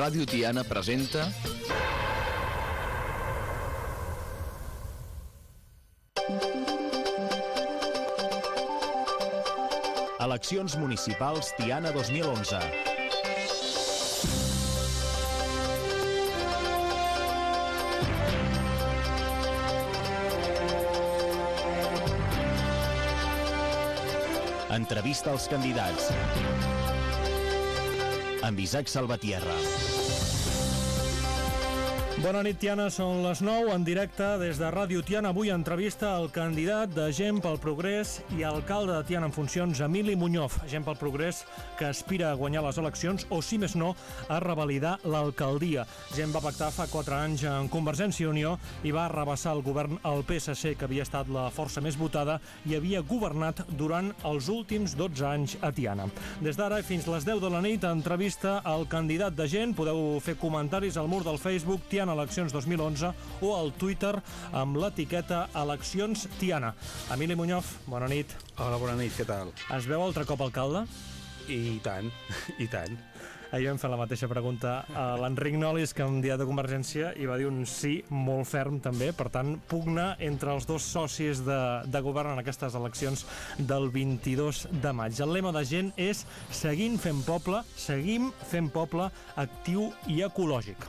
Ràdio Tiana presenta... Eleccions municipals Tiana 2011. Entrevista als candidats. Amb Isaac Salvatierra. Bona nit, Tiana. Són les 9 en directe des de Ràdio Tiana. Avui entrevista al candidat de Gent pel Progrés i alcalde de Tiana en funcions, Emili Muñoz. Gent pel Progrés que aspira a guanyar les eleccions o, si més no, a revalidar l'alcaldia. Gent va pactar fa 4 anys en Convergència i Unió i va arrabassar el govern al PSC, que havia estat la força més votada i havia governat durant els últims 12 anys a Tiana. Des d'ara fins les 10 de la nit, entrevista al candidat de Gent. Podeu fer comentaris al mur del Facebook Tiana Eleccions 2011 o al Twitter amb l'etiqueta Eleccions Tiana. Emili Muñoz, bona nit. Hola, bona nit, què tal? Es veu altre cop alcalde? I tant, i tant. Ahir vam fer la mateixa pregunta a l'Enric Nolis, candidat de Convergència, i va dir un sí molt ferm també. Per tant, pugna entre els dos socis de, de govern en aquestes eleccions del 22 de maig. El lema de gent és seguint fent poble, seguim fent poble actiu i ecològic.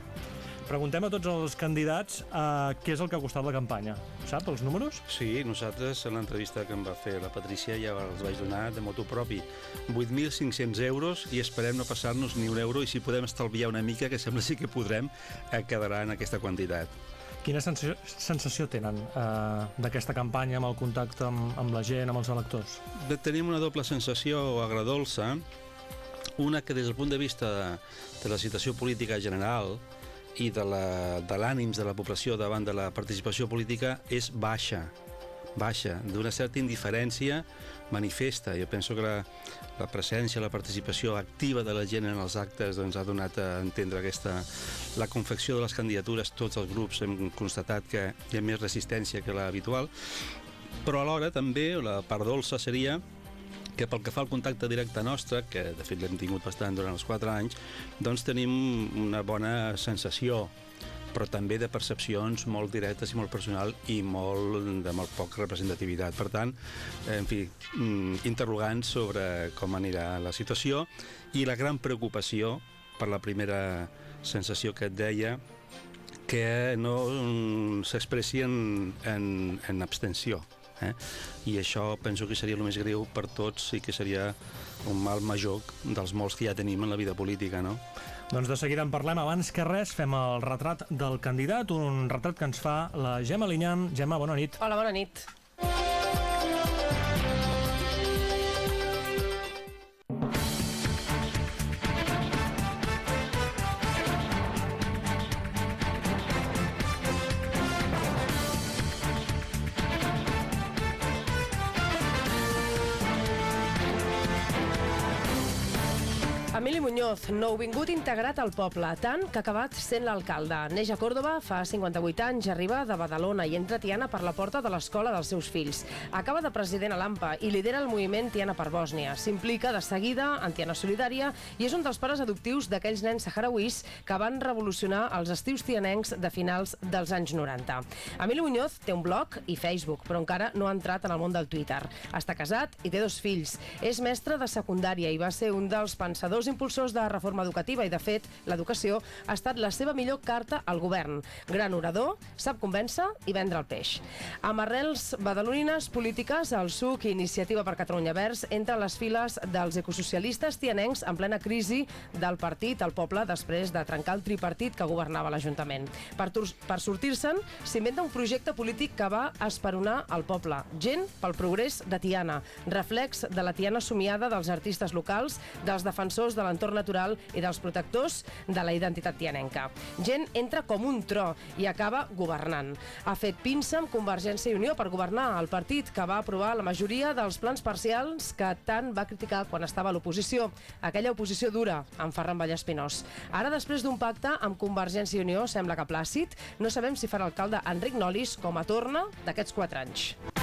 Preguntem a tots els candidats uh, què és el que ha costat la campanya. Sap, els números? Sí, nosaltres en l'entrevista que em va fer la Patricia ja els vaig donar de moto propi 8.500 euros i esperem no passar-nos ni un euro i si podem estalviar una mica, que sembla sí que podrem, eh, quedarà en aquesta quantitat. Quina sensació, sensació tenen uh, d'aquesta campanya amb el contacte amb, amb la gent, amb els electors? Tenim una doble sensació agradolça, una que des del punt de vista de, de la situació política general i de l'ànims de, de la població davant de la participació política és baixa baixa, d'una certa indiferència manifesta. Jo penso que la, la presència, la participació activa de la gent en els actes doncs, ha donat a entendre aquesta, la confecció de les candidatures, tots els grups hem constatat que hi ha més resistència que l'habitual, però alhora també la part dolça seria que pel que fa al contacte directe nostre, que de fet l'hem tingut bastant durant els 4 anys, doncs tenim una bona sensació però també de percepcions molt directes i molt personal i molt, de molt poca representativitat. Per tant, en fi, mm, interrogants sobre com anirà la situació i la gran preocupació per la primera sensació que et deia que no mm, s'expressi en, en, en abstenció Eh? I això penso que seria el més greu per tots i que seria un mal major dels molts que ja tenim en la vida política, no? Doncs de seguida en parlem. Abans que res, fem el retrat del candidat, un retrat que ens fa la Gemma Linyan. Gemma, bona nit. Hola, bona nit. Muñoz, nouvingut integrat al poble, tant que ha acabat sent l'alcalde. Neix a Còrdoba, fa 58 anys, arriba de Badalona i entra Tiana per la porta de l'escola dels seus fills. Acaba de president a l'AMPA i lidera el moviment Tiana per Bòsnia. S'implica de seguida en Tiana Solidària i és un dels pares adoptius d'aquells nens saharauís que van revolucionar els estius tianencs de finals dels anys 90. Emili Muñoz té un blog i Facebook, però encara no ha entrat en el món del Twitter. Està casat i té dos fills. És mestre de secundària i va ser un dels pensadors impulsors de reforma educativa i, de fet, l'educació ha estat la seva millor carta al govern. Gran orador, sap convèncer i vendre el peix. Amb arrels badalonines polítiques, el SUC i Iniciativa per Catalunya Verds entra a les files dels ecosocialistes tianencs en plena crisi del partit al poble després de trencar el tripartit que governava l'Ajuntament. Per, per sortir-se'n, s'inventa un projecte polític que va esperonar el poble. Gent pel progrés de Tiana, reflex de la Tiana somiada dels artistes locals, dels defensors de l'entorn natural i dels protectors de la identitat tianenca. Gent entra com un tro i acaba governant. Ha fet pinça amb Convergència i Unió per governar el partit que va aprovar la majoria dels plans parcials que tant va criticar quan estava a l'oposició. Aquella oposició dura, amb Ferran Vallespinós. Ara, després d'un pacte amb Convergència i Unió, sembla que plàcid, no sabem si farà alcalde Enric Nolis com a torna d'aquests quatre anys.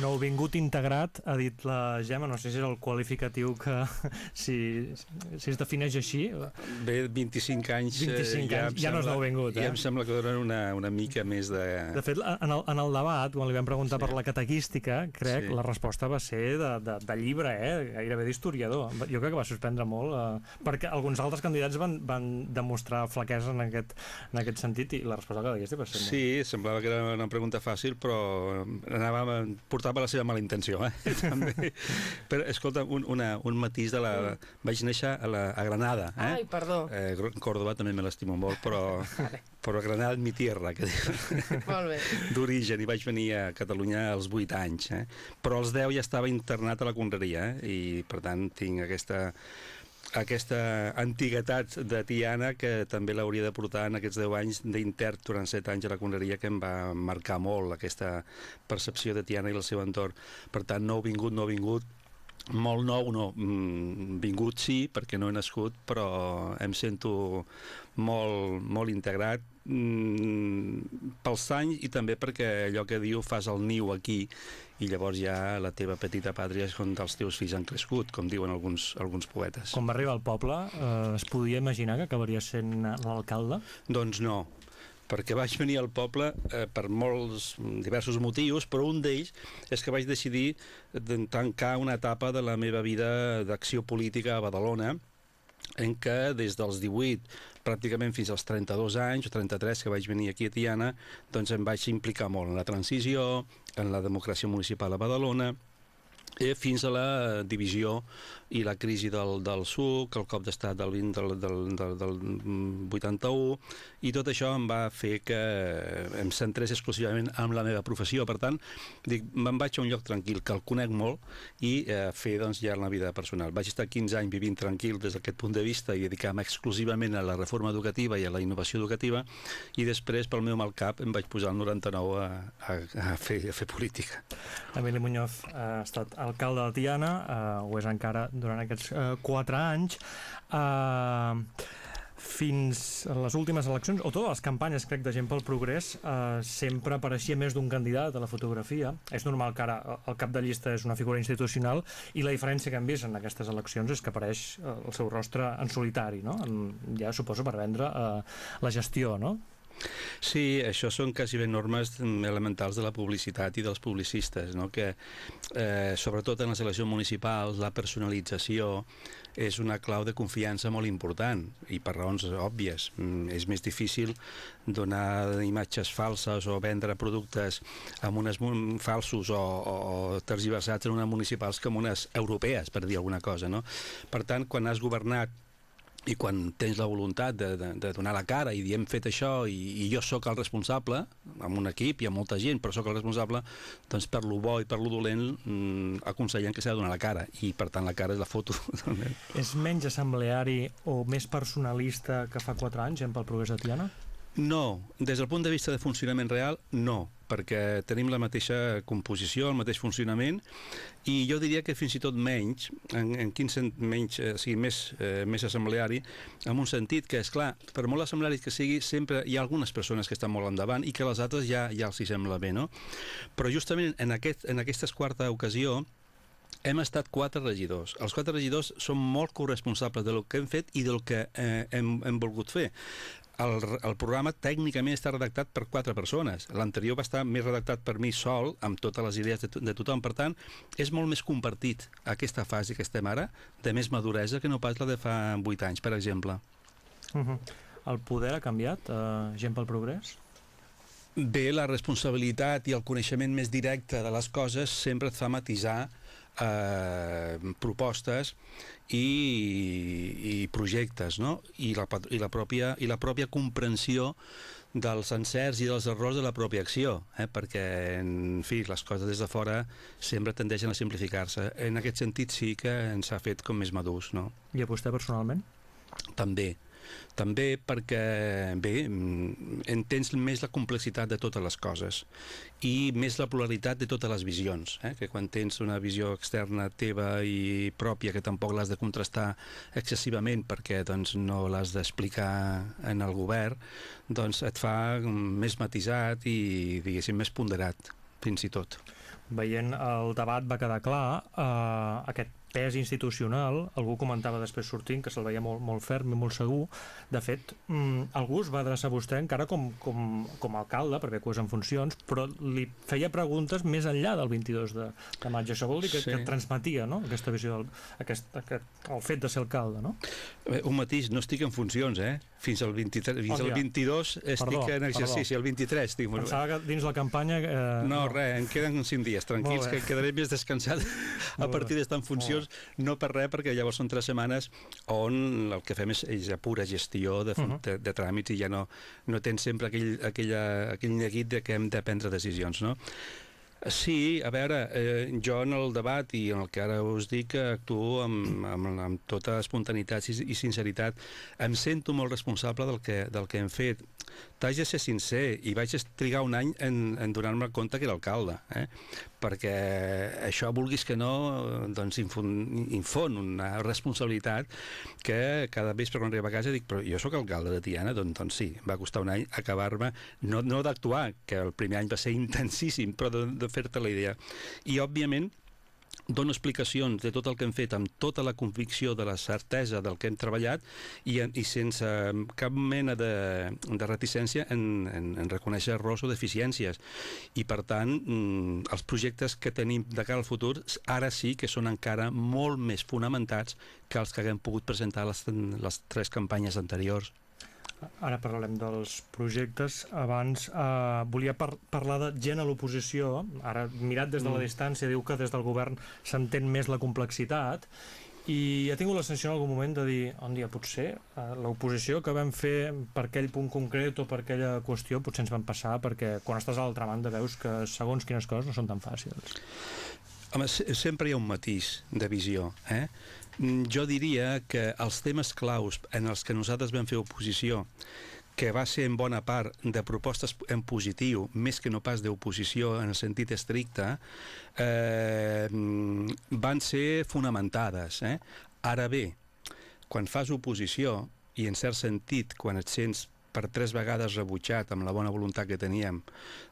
Nouvingut integrat, ha dit la Gemma, no sé si és el qualificatiu que... si, si es defineix així. Bé, 25 anys... 25 ja anys, ja no és nouvingut, eh? Ja em sembla que donen una, una mica més de... De fet, en el, en el debat, quan li vam preguntar Sí. per la catequística, crec, Sí. la resposta va ser de, de, de llibre, eh? gairebé d'historiador. Jo crec que va sorprendre molt, eh? perquè alguns altres candidats van, van demostrar flaquesa en aquest, en aquest sentit i la resposta de catequística va ser molt... Sí, semblava que era una pregunta fàcil, però anava, portava la seva mala intenció, eh? També. Però, escolta, un, una, un matís de la... Vaig néixer a, la, a Granada, eh? Ai, perdó. Eh, Córdoba també me l'estimo molt, però, però Granada és mi tierra, que diu, Molt bé. d'origen, i vaig venir a Catalunya als 8 anys. Eh? Però als 10 ja estava internat a la Conreria, eh? i per tant tinc aquesta aquesta antiguitat de Tiana que també l'hauria de portar en aquests 10 anys d'intern durant 7 anys a la Conreria que em va marcar molt aquesta percepció de Tiana i el seu entorn. Per tant, no vingut, no vingut, molt nou no, mm, vingut sí, perquè no he nascut, però em sento molt, molt integrat mm, pels anys i també perquè allò que diu fas el niu aquí i llavors ja la teva petita pàtria és on els teus fills han crescut, com diuen alguns, alguns poetes. Quan va arribar al poble, eh, es podia imaginar que acabaria sent l'alcalde? Doncs no, perquè vaig venir al poble eh, per molts diversos motius, però un d'ells és que vaig decidir de tancar una etapa de la meva vida d'acció política a Badalona, en què des dels 18 pràcticament fins als 32 anys o 33 que vaig venir aquí a Tiana, doncs em vaig implicar molt en la transició, en la democràcia municipal a Badalona, eh, fins a la divisió i la crisi del, del SUC, el cop d'estat del, 20, del, del, del, del mm, 81, i tot això em va fer que em centrés exclusivament en la meva professió. Per tant, dic, me'n vaig a un lloc tranquil, que el conec molt, i eh, fer doncs, ja la vida personal. Vaig estar 15 anys vivint tranquil des d'aquest punt de vista i dedicar-me exclusivament a la reforma educativa i a la innovació educativa, i després, pel meu mal cap, em vaig posar al 99 a, a, a, fer, a fer política. Emili Muñoz ha estat alcalde de Tiana, eh, ho és encara durant aquests eh, quatre anys. Eh, fins a les últimes eleccions, o totes les campanyes, crec, de Gent pel Progrés, eh, sempre apareixia més d'un candidat a la fotografia. És normal que ara el cap de llista és una figura institucional i la diferència que hem vist en aquestes eleccions és que apareix eh, el seu rostre en solitari, no? En, ja suposo per vendre eh, la gestió, no? Sí, això són quasi ben normes elementals de la publicitat i dels publicistes, no? que eh, sobretot en les eleccions municipals la personalització és una clau de confiança molt important i per raons òbvies. Mm, És més difícil donar imatges falses o vendre productes amb unes falsos o, o tergiversats en unes municipals que en unes europees, per dir alguna cosa. No? Per tant, quan has governat i quan tens la voluntat de, de, de donar la cara i dir hem fet això i, i jo sóc el responsable, amb un equip i amb molta gent, però sóc el responsable, doncs per lo bo i per lo dolent mm, aconsellen que s'ha de donar la cara i per tant la cara és la foto. És menys assembleari o més personalista que fa quatre anys, Gent pel Progrés de Tiana? No, des del punt de vista de funcionament real, no, perquè tenim la mateixa composició, el mateix funcionament, i jo diria que fins i tot menys, en, en quin sent menys, eh, sigui més, eh, més assembleari, en un sentit que, és clar, per molt assembleari que sigui, sempre hi ha algunes persones que estan molt endavant i que les altres ja, ja els hi sembla bé, no? Però justament en, aquest, en aquesta quarta ocasió, hem estat quatre regidors. Els quatre regidors són molt corresponsables del que hem fet i del que eh, hem, hem volgut fer. El, el programa tècnicament està redactat per quatre persones. L'anterior va estar més redactat per mi sol, amb totes les idees de, to de tothom. Per tant, és molt més compartit aquesta fase que estem ara, de més maduresa, que no pas la de fa vuit anys, per exemple. Uh -huh. El poder ha canviat, eh, Gent pel Progrés? Bé, la responsabilitat i el coneixement més directe de les coses sempre et fa matisar eh, propostes i, i projectes, no? I la, i, la pròpia, I la pròpia comprensió dels encerts i dels errors de la pròpia acció, eh? perquè, en fi, les coses des de fora sempre tendeixen a simplificar-se. En aquest sentit sí que ens ha fet com més madurs, no? I a vostè personalment? També. També perquè, bé, mm, entens més la complexitat de totes les coses i més la pluralitat de totes les visions, eh? que quan tens una visió externa teva i pròpia que tampoc l'has de contrastar excessivament perquè doncs, no l'has d'explicar en el govern, doncs et fa mm, més matisat i, diguéssim, més ponderat. fins i tot. Veient el debat va quedar clar, eh, aquest pes institucional, algú comentava després sortint que se'l veia molt, molt ferm i molt segur. De fet, mm, algú es va adreçar a vostè encara com, com, com a alcalde, perquè és en funcions, però li feia preguntes més enllà del 22 de, de maig. Això vol dir que, Sí. que transmetia no? aquesta visió, del, aquest, aquest, el fet de ser alcalde, no? Bé, Un matís, no estic en funcions, eh? Fins al, 23, fins Hòstia. al 22 estic Perdó, en exercici, perdó. el 23 estic... Pensava que dins la campanya... Eh, No, res, em queden 5 dies, tranquils, Molt bé. que quedaré més descansat a Molt partir bé. d'estar en funcions, no per res, perquè llavors són 3 setmanes on el que fem és, és pura gestió de, Uh -huh. de, de tràmits i ja no, no tens sempre aquell, aquella, aquell neguit de que hem de prendre decisions, no? Sí, a veure, eh, jo en el debat i en el que ara us dic que actuo amb, amb, amb tota espontaneïtat i, i sinceritat. Em sento molt responsable del que, del que hem fet. T'haig de ser sincer i vaig trigar un any en, en donar-me compte que era alcalde, eh? perquè això, vulguis que no, doncs infon, infon una responsabilitat que cada vespre quan arribo a casa dic, però jo sóc alcalde de Tiana, doncs, doncs sí, va costar un any acabar-me, no, no d'actuar, que el primer any va ser intensíssim, però de, de fer-te la idea. I, òbviament, dono explicacions de tot el que hem fet amb tota la convicció de la certesa del que hem treballat i, i sense cap mena de, de reticència en, en, en reconèixer errors o deficiències. I, per tant, mm, els projectes que tenim de cara al futur ara sí que són encara molt més fonamentats que els que haguem pogut presentar les, les tres campanyes anteriors. Ara parlarem dels projectes. Abans eh, volia par parlar de gent a l'oposició. Ara, mirat des de la Mm. distància, diu que des del govern s'entén més la complexitat i he tingut la sensació en algun moment de dir un dia potser eh, l'oposició que vam fer per aquell punt concret o per aquella qüestió potser ens van passar perquè quan estàs a l'altra banda veus que segons quines coses no són tan fàcils. Home, se- sempre hi ha un matís de visió, eh? Mm, Jo diria que els temes claus en els que nosaltres vam fer oposició, que va ser en bona part de propostes en positiu, més que no pas d'oposició en el sentit estricte, eh, mm, van ser fonamentades. Eh? Ara bé, quan fas oposició, i en cert sentit, quan et sents per tres vegades rebutjat amb la bona voluntat que teníem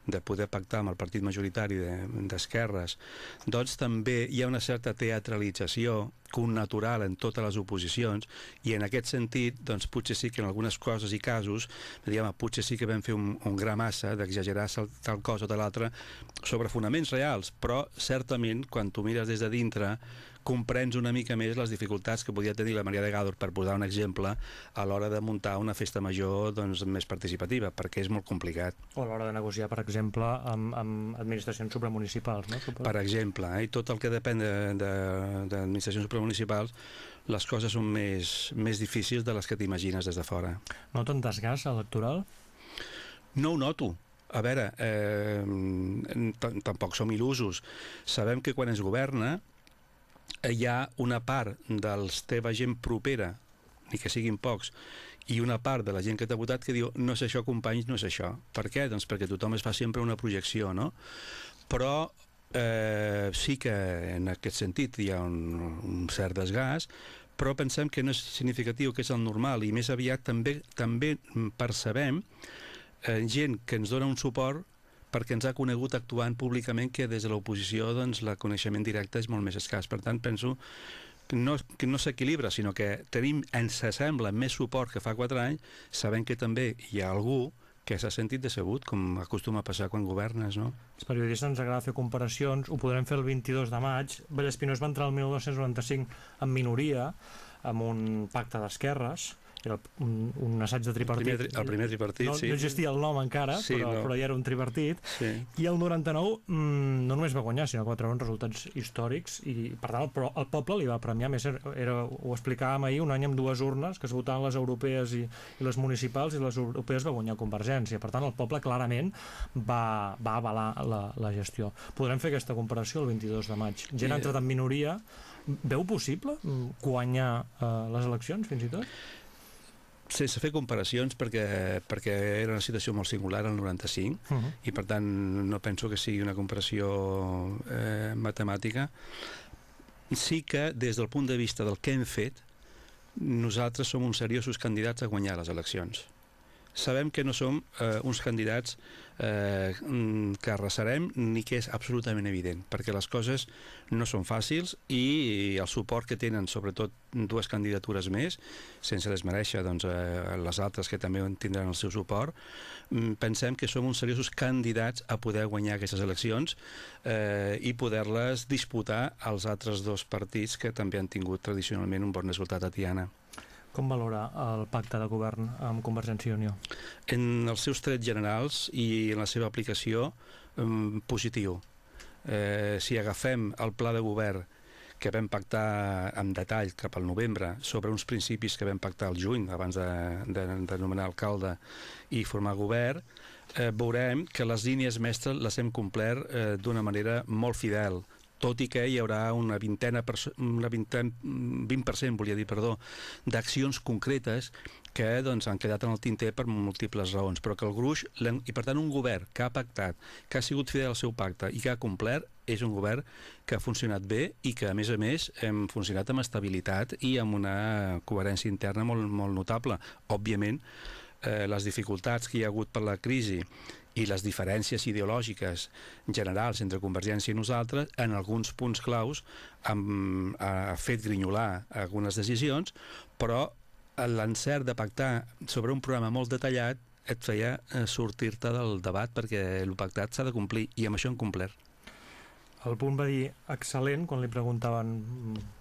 de poder pactar amb el partit majoritari de- d'esquerres, doncs també hi ha una certa teatralització connatural en totes les oposicions i en aquest sentit doncs potser sí que en algunes coses i casos diguem, potser sí que vam fer un, un gra massa d'exagerar tal, cosa o tal altra sobre fonaments reals, però certament quan tu mires des de dintre comprens una mica més les dificultats que podia tenir la Maria de Gàdor, per posar un exemple, a l'hora de muntar una festa major doncs, més participativa, perquè és molt complicat. O a l'hora de negociar, per exemple, amb, amb administracions supramunicipals, no? Suposo. Per exemple, eh? i tot el que depèn de- de- d'administracions supramunicipals, les coses són més, més difícils de les que t'imagines des de fora. Noten desgast electoral? No ho noto. A veure, eh, tampoc som il·lusos. Sabem que quan es governa eh, hi ha una part dels teva gent propera, ni que siguin pocs, i una part de la gent que t'ha votat que diu no és això, companys, no és això. Per què? Doncs perquè tothom es fa sempre una projecció, no? Però eh, sí que en aquest sentit hi ha un, un cert desgast, però pensem que no és significatiu, que és el normal, i més aviat també també percebem eh, gent que ens dona un suport perquè ens ha conegut actuant públicament que des de l'oposició doncs, el coneixement directe és molt més escàs. Per tant, penso no, que no s'equilibra, sinó que tenim, ens sembla, més suport que fa 4 anys, sabent que també hi ha algú que s'ha sentit decebut, com acostuma a passar quan governes, no? Els periodistes ens agrada fer comparacions, ho podrem fer el 22 de maig. Vallespinós va entrar el 1995 en minoria, amb un pacte d'esquerres, era un, un assaig de El tripartit. primer, tri- el primer tripartit, no, sí. no existia el nom encara, Sí, però, no. però ja era un tripartit. sí. I el 99 mm, no només va guanyar, sinó que va treure uns resultats històrics i, per tant, el, el poble li va premiar més. Era, era, ho explicàvem ahir, un any amb dues urnes, que es votaven les europees i, i les municipals, i les europees va guanyar Convergència. Per tant, el poble clarament va, va avalar la, la gestió. Podrem fer aquesta comparació el 22 de maig. Gent ha entrat en minoria. Veu possible mm, guanyar eh, les eleccions, fins i tot? Sense fer comparacions, perquè, perquè era una situació molt singular el 95, Uh -huh. i per tant no penso que sigui una comparació eh, matemàtica sí que des del punt de vista del que hem fet nosaltres som uns seriosos candidats a guanyar les eleccions sabem que no som eh, uns candidats eh, mm, que arrasarem ni que és absolutament evident, perquè les coses no són fàcils i el suport que tenen, sobretot dues candidatures més, sense desmereixer doncs, eh, les altres que també tindran el seu suport, mm, pensem que som uns seriosos candidats a poder guanyar aquestes eleccions eh, i poder-les disputar als altres dos partits que també han tingut tradicionalment un bon resultat a Tiana. Com valora el pacte de govern amb Convergència i Unió? En els seus trets generals i en la seva aplicació, eh, positiu. Eh, si agafem el pla de govern que vam pactar en detall cap al novembre sobre uns principis que vam pactar al juny abans de, de, de nomenar alcalde i formar govern, eh, veurem que les línies mestres les hem complert eh, d'una manera molt fidel, tot i que hi haurà una vintena, una vintena 20%, volia dir, perdó, d'accions concretes que doncs, han quedat en el tinter per múltiples raons, però que el gruix, i per tant un govern que ha pactat, que ha sigut fidel al seu pacte i que ha complert, és un govern que ha funcionat bé i que, a més a més, hem funcionat amb estabilitat i amb una coherència interna molt, molt notable. Òbviament, eh, les dificultats que hi ha hagut per la crisi i les diferències ideològiques generals entre Convergència i nosaltres, en alguns punts claus, han, ha fet grinyolar algunes decisions, però l'encert de pactar sobre un programa molt detallat et feia eh, sortir-te del debat perquè el pactat s'ha de complir i amb això hem complert. El punt va dir excel·lent quan li preguntaven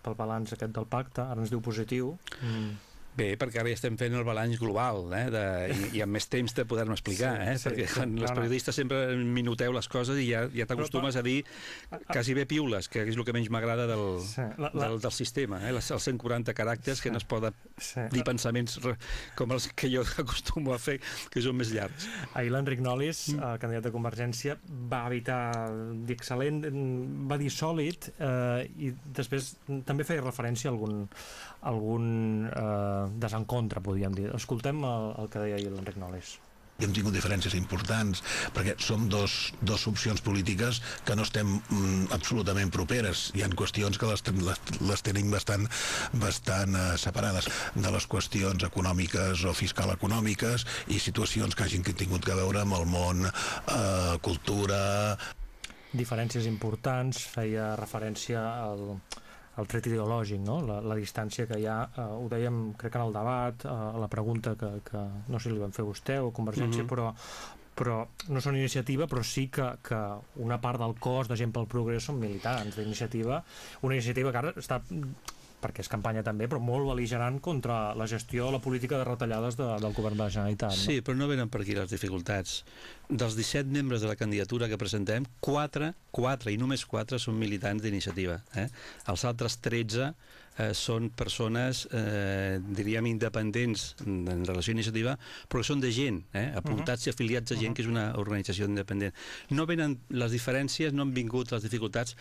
pel balanç aquest del pacte, ara ens diu positiu. Mm. Bé, perquè ara ja estem fent el balanç global eh, de, i, i amb més temps de poder-me explicar, sí, eh, sí, perquè sí, les periodistes sempre minuteu les coses i ja, ja t'acostumes a dir quasi bé piules, que és el que menys m'agrada del, sí, la, la... del, del sistema, eh, els 140 caràcters sí. que no es poden sí. dir pensaments com els que jo acostumo a fer, que són més llargs. Ahir l'Enric Nolis, mm. el candidat de Convergència, va evitar dir excel·lent, va dir sòlid eh, i després també feia referència a algun, algun eh, desencontre, podríem dir. Escoltem el, el que deia ahir l'Enric Noles. I hem tingut diferències importants perquè som dos, dos opcions polítiques que no estem mm, absolutament properes. Hi ha qüestions que les, les, les tenim bastant, bastant uh, separades. De les qüestions econòmiques o fiscal econòmiques i situacions que hagin tingut que veure amb el món uh, cultura. Diferències importants feia referència al el tret ideològic, no? la, la distància que hi ha, eh, ho dèiem crec en el debat, eh, a la pregunta que, que no sé si li van fer vostè o Convergència, mm -hmm. però però no són iniciativa, però sí que, que una part del cos de gent pel progrés són militants d'iniciativa, una iniciativa que ara està perquè és campanya també, però molt beligerant contra la gestió, la política de retallades de, del govern de la Generalitat. No? Sí, però no venen per aquí les dificultats. Dels 17 membres de la candidatura que presentem, 4, 4 i només 4 són militants d'iniciativa. Eh? Els altres 13 eh, són persones, eh, diríem, independents en relació a iniciativa, però són de gent, eh, apuntats uh -huh. i afiliats a gent uh -huh. que és una organització independent. No venen les diferències, no han vingut les dificultats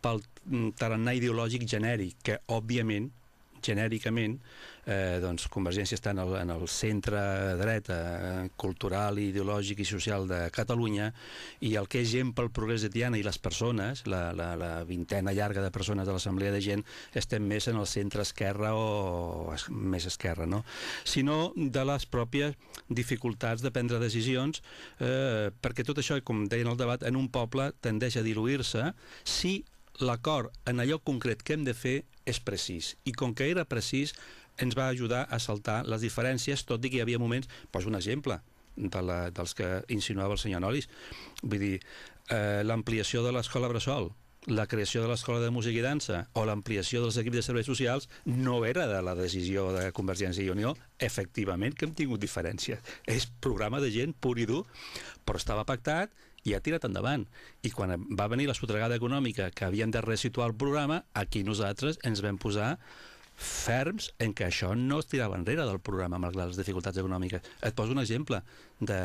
pel mm, tarannà ideològic genèric, que òbviament genèricament, eh, doncs Convergència està en el, en el centre dreta eh, cultural, ideològic i social de Catalunya i el que és gent pel progrés de Tiana i les persones, la, la, la vintena llarga de persones de l'Assemblea de Gent, estem més en el centre esquerra o es, més esquerra, no? Sinó de les pròpies dificultats de prendre decisions, eh, perquè tot això, com deien el debat, en un poble tendeix a diluir-se si l'acord en allò concret que hem de fer és precís. I com que era precís, ens va ajudar a saltar les diferències, tot i que hi havia moments... Poso un exemple de la, dels que insinuava el senyor Nolis. Vull dir, eh, l'ampliació de l'escola Bressol, la creació de l'Escola de Música i Dansa o l'ampliació dels equips de serveis socials no era de la decisió de Convergència i Unió, efectivament que hem tingut diferències. És programa de gent pur i dur, però estava pactat i ha tirat endavant. I quan va venir la sotregada econòmica que havien de resituar el programa, aquí nosaltres ens vam posar ferms en que això no es tirava enrere del programa malgrat les dificultats econòmiques. Et poso un exemple de,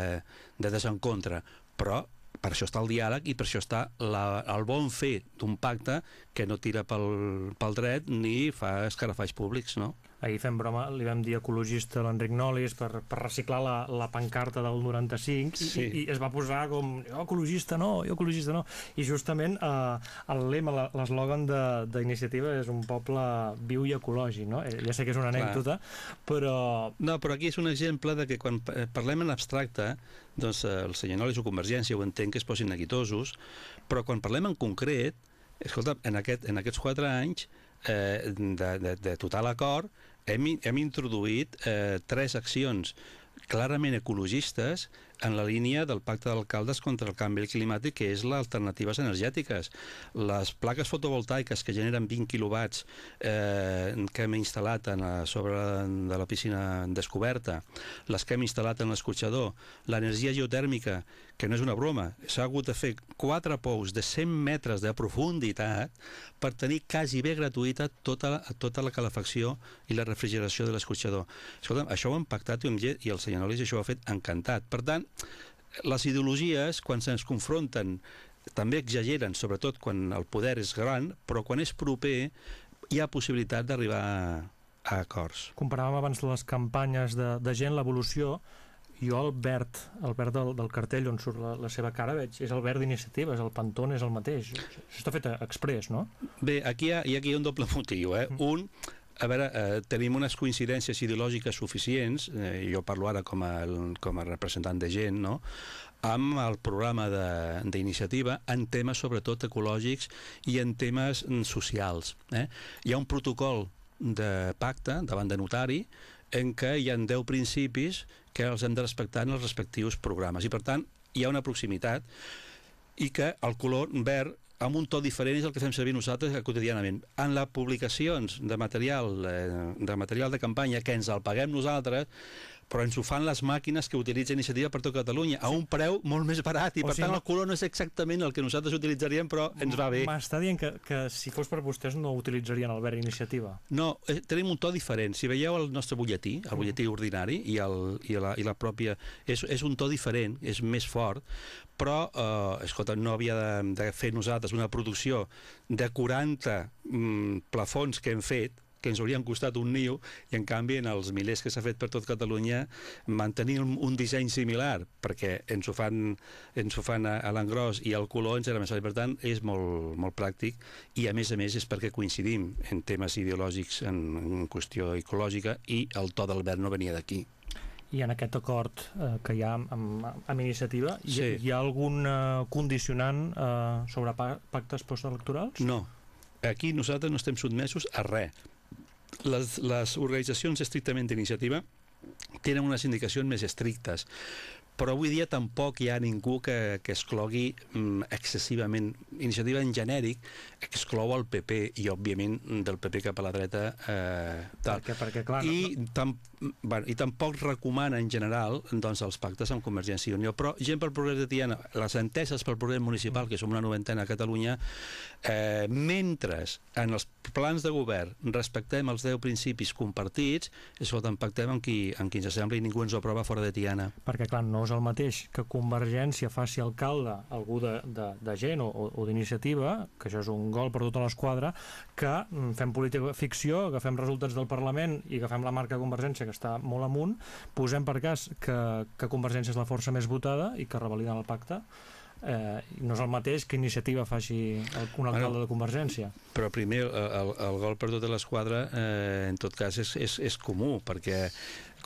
de desencontre, però per això està el diàleg i per això està la, el bon fer d'un pacte que no tira pel, pel dret ni fa escarafalls públics, no? Ahir fem broma, li vam dir ecologista a l'Enric Nolis per, per reciclar la, la pancarta del 95 i, Sí. i, i es va posar com jo ecologista no, jo ecologista no i justament eh, el lema, l'eslògan de- d'iniciativa és un poble viu i ecològic no? Eh, ja sé que és una Clar. anècdota però No, però aquí és un exemple de que quan eh, parlem en abstracte, doncs eh, el senyor Nolis o Convergència ho entenc que es posin neguitosos, però quan parlem en concret, escolta, en, aquest, en aquests quatre anys eh, de, de, de total acord hem, hem introduït eh, tres accions clarament ecologistes en la línia del pacte d'alcaldes contra el canvi climàtic, que és les alternatives energètiques. Les plaques fotovoltaiques que generen 20 quilowatts eh, que hem instal·lat en la, sobre de la piscina descoberta, les que hem instal·lat en l'escorxador, l'energia geotèrmica, que no és una broma, s'ha hagut de fer quatre pous de 100 metres de profunditat per tenir quasi bé gratuïta tota tota la calefacció i la refrigeració de l'escorxador. Escolta'm, això ho hem pactat i, el senyor Nolis això ho ha fet encantat. Per tant, les ideologies, quan se'ns confronten, també exageren, sobretot quan el poder és gran, però quan és proper hi ha possibilitat d'arribar a, a acords. comparàvem abans les campanyes de, de gent, l'evolució, jo el verd, el verd del, del cartell on surt la, la seva cara, veig, és el verd d'iniciativa, és el pantón, és el mateix. Això està fet a express, no? Bé, aquí hi ha, hi ha, aquí un doble motiu. Eh? Un, a veure, eh, tenim unes coincidències ideològiques suficients, eh, jo parlo ara com a, com a representant de gent, no?, amb el programa d'iniciativa en temes sobretot ecològics i en temes mm, socials. Eh? Hi ha un protocol de pacte davant de notari en què hi ha 10 principis que els hem de respectar en els respectius programes i per tant hi ha una proximitat i que el color verd amb un to diferent és el que fem servir nosaltres quotidianament. En les publicacions de material, eh, de material de campanya que ens el paguem nosaltres, però ens ho fan les màquines que utilitza Iniciativa per tot Catalunya a un preu molt més barat i O per sigui, tant el color no és exactament el que nosaltres utilitzaríem però ens va bé. M'està dient que, que si fos per vostès no utilitzarien el verd iniciativa. No, eh, tenim un to diferent. Si veieu el nostre butlletí, el butlletí ordinari i, el, i, la, i la pròpia... És, és un to diferent, és més fort, però, eh, escolta, no havia de, de fer nosaltres una producció de 40 mm, plafons que hem fet, que ens haurien costat un niu, i en canvi en els milers que s'ha fet per tot Catalunya mantenir un, disseny similar, perquè ens ho fan, ens ho fan a, a l'engròs i el color ens era més fàcil. Per tant, és molt, molt pràctic i a més a més és perquè coincidim en temes ideològics en, en qüestió ecològica i el to del verd no venia d'aquí. I en aquest acord eh, que hi ha amb, amb, amb iniciativa, hi, Sí. hi ha algun eh, condicionant eh, sobre pa pactes postelectorals? No, aquí nosaltres no estem sotmesos a res. Les, les organitzacions estrictament d'iniciativa tenen unes indicacions més estrictes, però avui dia tampoc hi ha ningú que, que exclogui mm, excessivament. Iniciativa en genèric exclou el PP i, òbviament, del PP cap a la dreta eh, tal. Perquè, perquè clar, no, I, tam, bueno, I tampoc recomana en general doncs, els pactes amb Convergència i Unió. Però gent pel progrés de Tiana, les enteses pel progrés municipal, que som una noventena a Catalunya, eh, mentre en els plans de govern respectem els 10 principis compartits, escolta, pactem amb qui, amb qui ens sembla i ningú ens ho aprova fora de Tiana. perquè clar, no és el mateix que Convergència faci alcalde algú de, de, de gent o, o, d'iniciativa, que això és un gol per tota l'esquadra, que mm, fem política ficció, agafem resultats del Parlament i agafem la marca Convergència, que està molt amunt, posem per cas que, que Convergència és la força més votada i que revaliden el pacte, eh, no és el mateix que iniciativa faci un alcalde Bueno. de Convergència. Però primer, el, el, el gol per tota l'esquadra, eh, en tot cas, és, és, és comú, perquè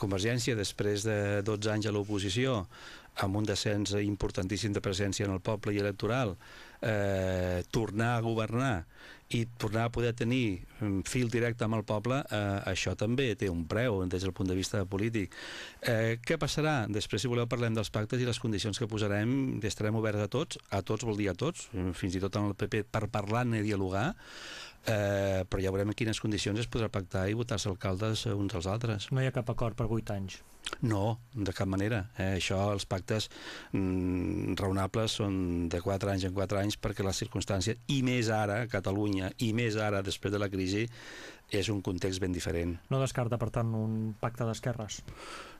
Convergència, després de 12 anys a l'oposició, amb un descens importantíssim de presència en el poble i electoral, eh, tornar a governar i tornar a poder tenir mm, fil directe amb el poble, eh, això també té un preu des del punt de vista polític. Eh, què passarà? Després, si voleu, parlem dels pactes i les condicions que posarem, estarem oberts a tots, a tots vol dir a tots, fins i tot amb el PP, per parlar-ne i dialogar, eh, però ja veurem en quines condicions es podrà pactar i votar-se alcaldes uns als altres. No hi ha cap acord per 8 anys. No, de cap manera. Eh, això, els pactes mm, raonables són de 4 anys en 4 anys perquè les circumstàncies, i més ara a Catalunya, i més ara després de la crisi, és un context ben diferent. No descarta, per tant, un pacte d'esquerres.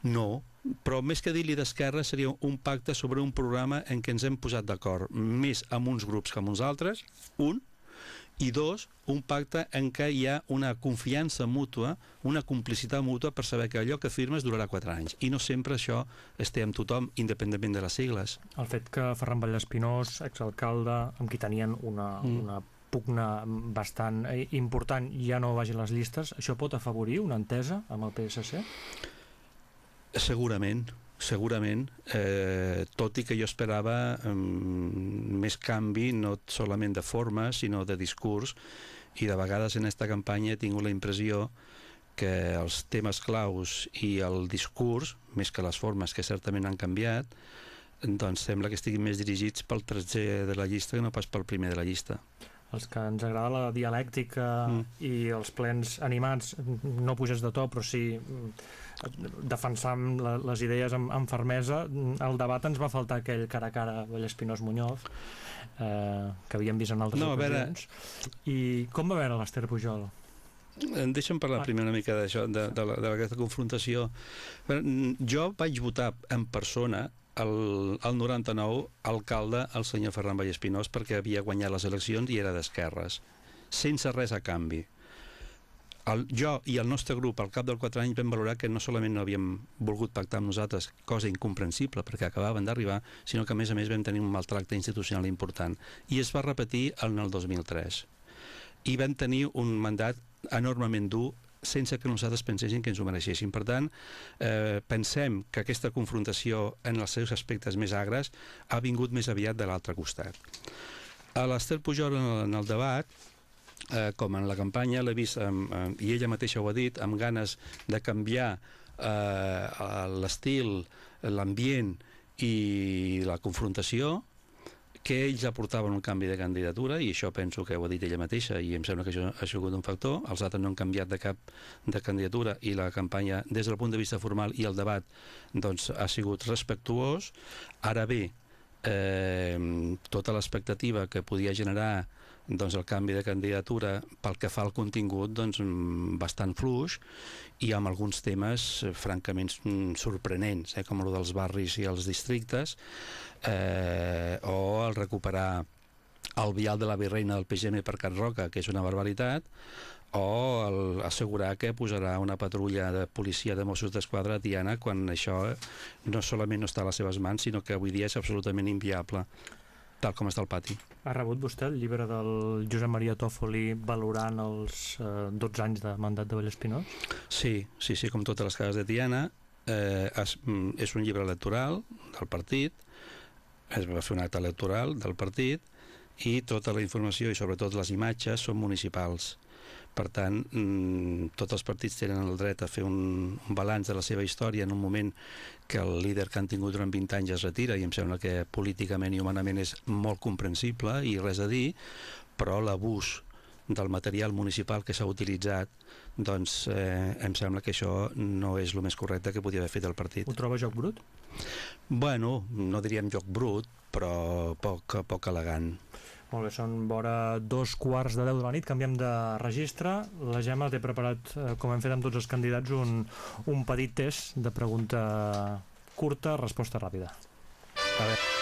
No, però més que dir-li d'esquerra seria un pacte sobre un programa en què ens hem posat d'acord més amb uns grups que amb uns altres, un, i dos, un pacte en què hi ha una confiança mútua, una complicitat mútua per saber que allò que firmes durarà quatre anys. I no sempre això es té amb tothom, independentment de les sigles. El fet que Ferran Vallespinós, exalcalde, amb qui tenien una, mm. una pugna bastant eh, important, ja no vagi a les llistes, això pot afavorir una entesa amb el PSC? Segurament, segurament, eh, tot i que jo esperava eh, més canvi, no solament de forma, sinó de discurs, i de vegades en aquesta campanya he tingut la impressió que els temes claus i el discurs, més que les formes que certament han canviat, doncs sembla que estiguin més dirigits pel tercer de la llista que no pas pel primer de la llista els que ens agrada la dialèctica mm. i els plens animats, no puges de to, però sí mm, defensar la, les idees amb, amb fermesa. El debat ens va faltar aquell cara a cara Vallespinós Muñoz, eh, que havíem vist en altres no, ocasions. Veure... I com va veure l'Ester Pujol? Deixa'm parlar ah. primer una mica d'això, d'aquesta confrontació. Jo vaig votar en persona el, el 99 alcalde el senyor Ferran Vallespinós perquè havia guanyat les eleccions i era d'esquerres, sense res a canvi. El, jo i el nostre grup al cap del 4 anys vam valorar que no solament no havíem volgut pactar amb nosaltres, cosa incomprensible perquè acabaven d'arribar, sinó que a més a més vam tenir un maltracte institucional important. I es va repetir en el 2003. I vam tenir un mandat enormement dur sense que nosaltres penséssim que ens ho mereixéssim. Per tant, eh, pensem que aquesta confrontació en els seus aspectes més agres ha vingut més aviat de l'altre costat. A l'Ester Pujol en el, en el debat, eh, com en la campanya, l'he vist, eh, i ella mateixa ho ha dit, amb ganes de canviar eh, l'estil, l'ambient i la confrontació, que ells aportaven un canvi de candidatura i això penso que ho ha dit ella mateixa i em sembla que això ha sigut un factor. Els altres no han canviat de cap de candidatura i la campanya des del punt de vista formal i el debat doncs ha sigut respectuós. Ara bé eh, tota l'expectativa que podia generar doncs, el canvi de candidatura pel que fa al contingut doncs, bastant fluix i amb alguns temes eh, francament mm, sorprenents, eh, com el dels barris i els districtes, eh, o el recuperar el vial de la Virreina del PGM per Can Roca, que és una barbaritat, o el, assegurar que posarà una patrulla de policia de Mossos d'Esquadra a Tiana quan això no solament no està a les seves mans, sinó que avui dia és absolutament inviable tal com està el pati. Ha rebut vostè el llibre del Josep Maria Tòfoli valorant els eh, 12 anys de mandat de Vallespinós? Sí, sí, sí, com totes les cases de Tiana. Eh, és, mm, és un llibre electoral del partit, es va fer un acte electoral del partit i tota la informació i sobretot les imatges són municipals. Per tant, mmm, tots els partits tenen el dret a fer un, un balanç de la seva història en un moment que el líder que han tingut durant 20 anys es retira i em sembla que políticament i humanament és molt comprensible i res a dir, però l'abús del material municipal que s'ha utilitzat doncs eh, em sembla que això no és el més correcte que podia haver fet el partit. Ho troba joc brut? Bueno, no diríem joc brut, però poc, poc elegant. Molt bé, són vora dos quarts de deu de la nit, canviem de registre. La Gemma té preparat, eh, com hem fet amb tots els candidats, un, un petit test de pregunta curta, resposta ràpida. A veure.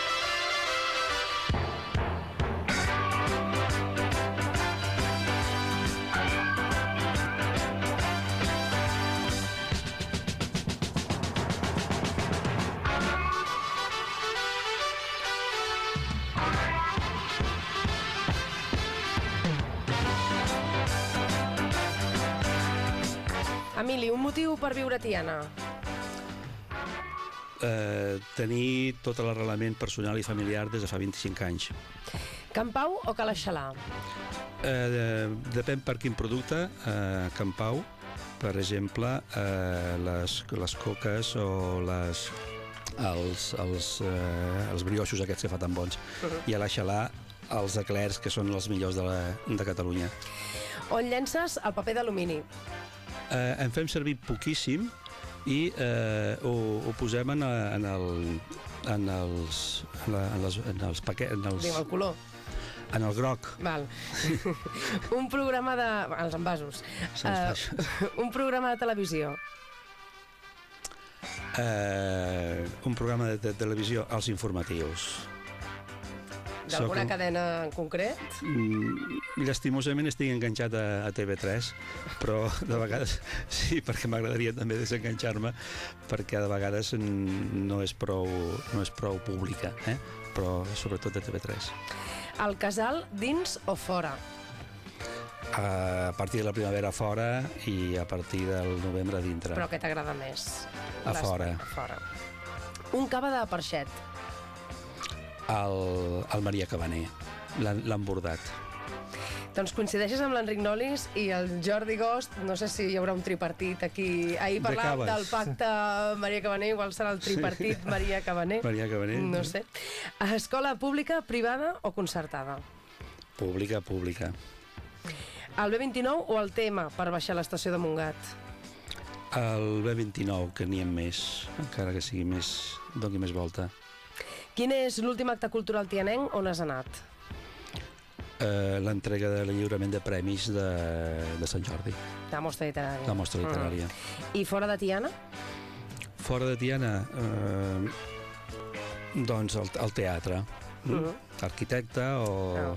Motiu per viure a Tiana? Eh, tenir tot l'arrelament personal i familiar des de fa 25 anys. Can Pau o Calaixalà? Eh, depèn per quin producte. Eh, Can Pau, per exemple, eh, les, les coques o les, els, els, eh, els brioixos aquests que fa tan bons. Uh -huh. I a l'Aixalà, els eclairs, que són els millors de, la, de Catalunya. On llences el paper d'alumini? Eh, en fem servir poquíssim i eh, ho, ho posem en, en, el, en els, en, la, en, les, en els paquets... En els, el color. En el groc. Val. un programa de... Els envasos. Uh, un programa de televisió. Uh, un programa de, de televisió, els informatius. D'alguna Soc- cadena en concret? Mm, Llastimosament estic enganxat a, a TV3, però de vegades sí, perquè m'agradaria també desenganxar-me, perquè de vegades no és prou, no és prou pública, eh? però sobretot de TV3. El casal dins o fora? A partir de la primavera fora i a partir del novembre a dintre. Però què t'agrada més? A fora. A fora. Un cava de parxet. El, el Maria Cabaner, l'han bordat. Doncs coincideixes amb l'Enric Nolis i el Jordi Gost, no sé si hi haurà un tripartit aquí. Ahir parlàvem del pacte Maria Cabaner, igual serà el tripartit Maria Cabaner. Maria Cabaner. No sé. Escola pública, privada o concertada? Pública, pública. El B29 o el tema per baixar a l'estació de Montgat? El B29, que n'hi ha més, encara que sigui més, doni més volta. Quin és l'últim acte cultural tianenc on has anat? Eh, L'entrega de lliurament de premis de, de Sant Jordi, La mostra literària. la mostra literària. Mm. I fora de Tiana? Fora de Tiana, eh, doncs el, el teatre. Mhm. Arquitecte o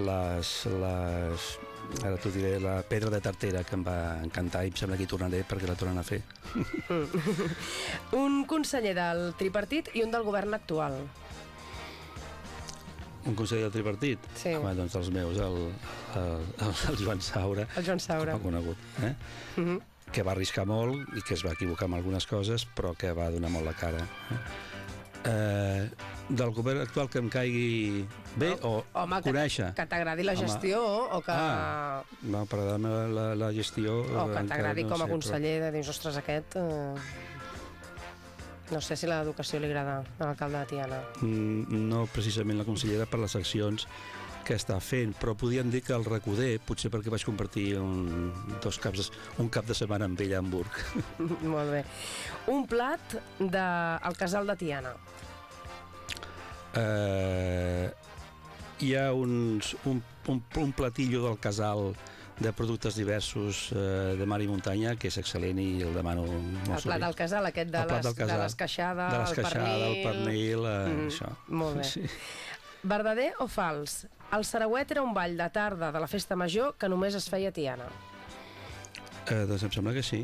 les, les... Ara t'ho diré, la pedra de tartera, que em va encantar i em sembla que hi tornaré perquè la tornen a fer. Un conseller del tripartit i un del govern actual. Un conseller del tripartit? Sí. Home, doncs els meus, el, el, el, el Joan Saura, El Joan Saura. poc conegut, eh? Mhm. que va arriscar molt i que es va equivocar amb algunes coses, però que va donar molt la cara. Eh? Eh, del govern actual que em caigui bé o Home, que, conèixer. que t'agradi la Home. gestió o que... Ah, No, per agradar-me la, la gestió... o que t'agradi no com a sé, conseller de dius, ostres, aquest... Eh... No sé si l'educació li agrada a l'alcalde de Tiana. Però, mm, no precisament la consellera per les accions que està fent, però podien dir que el Recoder, potser perquè vaig compartir un, dos caps de, un cap de setmana amb ella a Hamburg. Molt bé. Un plat del de... el casal de Tiana. Eh, hi ha uns, un, un, un platillo del casal de productes diversos eh, de mar i muntanya que és excel·lent i el demano molt el plat del casal, aquest de les- del casal. de l'esqueixada, de el l'esqueixada, el pernil, eh, Mm, això. molt bé. Sí. Verdader o fals? El Sarauet era un ball de tarda de la festa major que només es feia a Tiana. Eh, doncs em sembla que sí.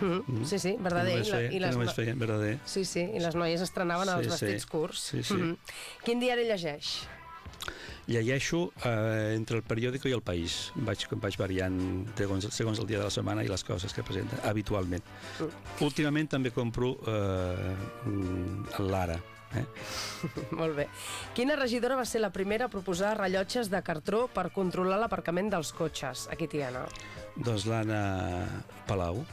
Mm. Sí, sí, verdader. Només I, la, feien, i les, només no- feien verdader. Sí, sí, i les noies estrenaven Sí, els sí. vestits curts. Sí, sí. Mhm. Quin diari llegeix? Llegeixo eh, entre el periòdico i el país. Vaig, vaig variant segons, segons el dia de la setmana i les coses que presenta, habitualment. Mm. Últimament també compro eh, mm, l'Ara. Eh? Molt bé. Quina regidora va ser la primera a proposar rellotges de cartró per controlar l'aparcament dels cotxes aquí Tiana? Doncs l'Anna Palau,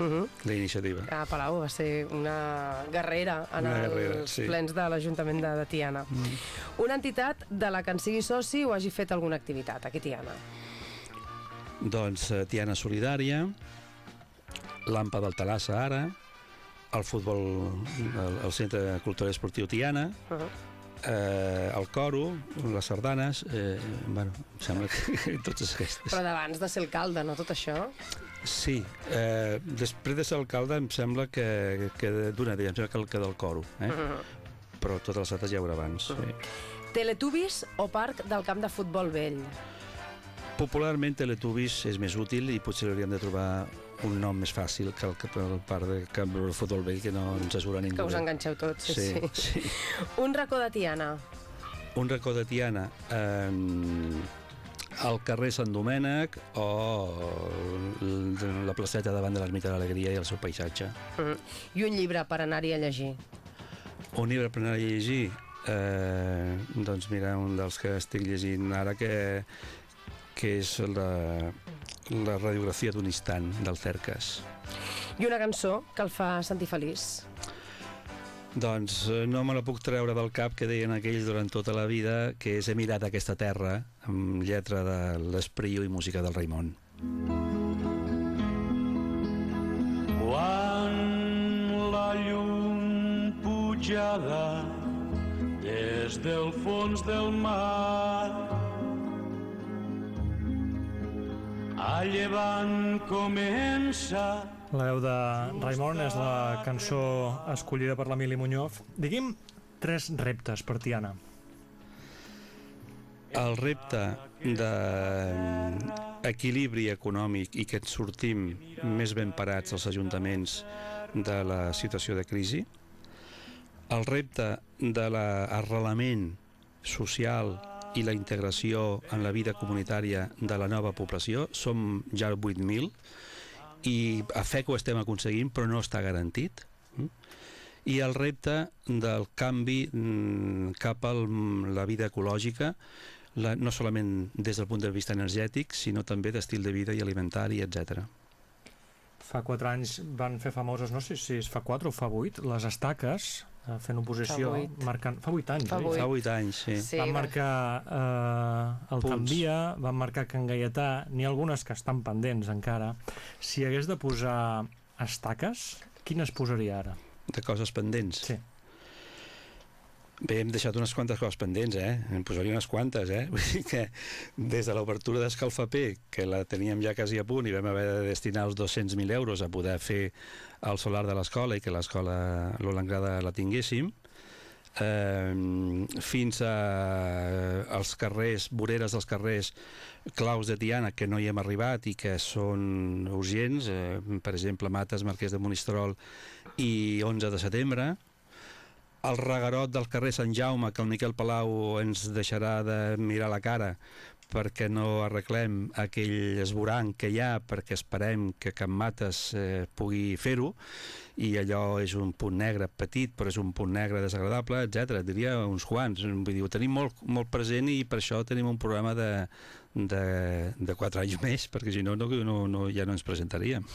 Uh -huh. la iniciativa. A Palau va ser una guerrera en Una els guerrera, sí. plens de l'Ajuntament de, de Tiana. Mm. Una entitat de la que en sigui soci o hagi fet alguna activitat aquí Tiana? Doncs eh, Tiana Solidària, l'AMPA del Talassa ara, el futbol, el, el Centre Cultural Esportiu Tiana, Uh -huh. eh, el coro, les sardanes, eh, bueno, em sembla que totes aquestes. Però d'abans de ser alcalde, no tot això? Sí, eh, després de ser alcalde em sembla que, que d'una d'elles, em sembla que el que del coro, eh? Uh -huh. però totes les altres ja ho era abans. Sí. Teletubbies o parc del camp de futbol vell? Popularment Teletubbies és més útil i potser hauríem de trobar un nom més fàcil que el, que el part de camp de futbol vell que no ens assura ningú. Que us enganxeu tots, sí, sí. sí. Un racó de Tiana. Un racó de Tiana eh, al carrer Sant Domènec o la placeta davant de l'Ermita de l'Alegria i el seu paisatge. -huh. I un llibre per anar-hi a llegir. Un llibre per anar a llegir? Eh, doncs mira, un dels que estic llegint ara que, que és la, la radiografia d'un instant del Cercas. I una cançó que el fa sentir feliç. Doncs eh, no me la puc treure del cap que deien aquells durant tota la vida, que és He mirat aquesta terra, amb lletra de l'Espriu i música del Raimon. Quan la llum pujada des del fons del mar a llevant comença La veu de Raimon és la cançó escollida per l'Emili Muñoz. Digui'm tres reptes per Tiana. el repte d'equilibri econòmic i que ens sortim més ben parats els ajuntaments de la situació de crisi, el repte de l'arrelament social i la integració en la vida comunitària de la nova població, som ja 8.000, i a fe que ho estem aconseguint, però no està garantit. Mm? I el repte del canvi mm, cap a la vida ecològica, la, no solament des del punt de vista energètic, sinó també d'estil de vida i alimentari, etc. Fa quatre anys van fer famoses, no sé si és fa quatre o fa vuit, les estaques, fent oposició, Fa vuit. marcant... Fa vuit anys, Fa oi? vuit. Fa 8 anys, sí. Sí, van va. marcar eh, el Punts. Canvia, van marcar Can Gaietà, n'hi ha algunes que estan pendents encara. Si hagués de posar estaques, quines posaria ara? De coses pendents. Sí. Bé, hem deixat unes quantes coses pendents, eh? En posaria unes quantes, eh? Vull dir que des de l'obertura d'Escalfaper, que la teníem ja quasi a punt i vam haver de destinar els 200.000 euros a poder fer el solar de l'escola i que l'escola l'Olangrada la tinguéssim, eh, fins a els carrers, voreres dels carrers claus de Tiana que no hi hem arribat i que són urgents, eh, per exemple, Mates, Marquès de Monistrol i 11 de setembre, el regarot del carrer Sant Jaume, que el Miquel Palau ens deixarà de mirar la cara perquè no arreglem aquell esborant que hi ha, perquè esperem que Can Mates eh, pugui fer-ho, i allò és un punt negre petit, però és un punt negre desagradable, etc. Diria uns quants. Vull dir, ho tenim molt, molt present i per això tenim un programa de, de, de quatre anys més, perquè si no, no, no, no ja no ens presentaríem.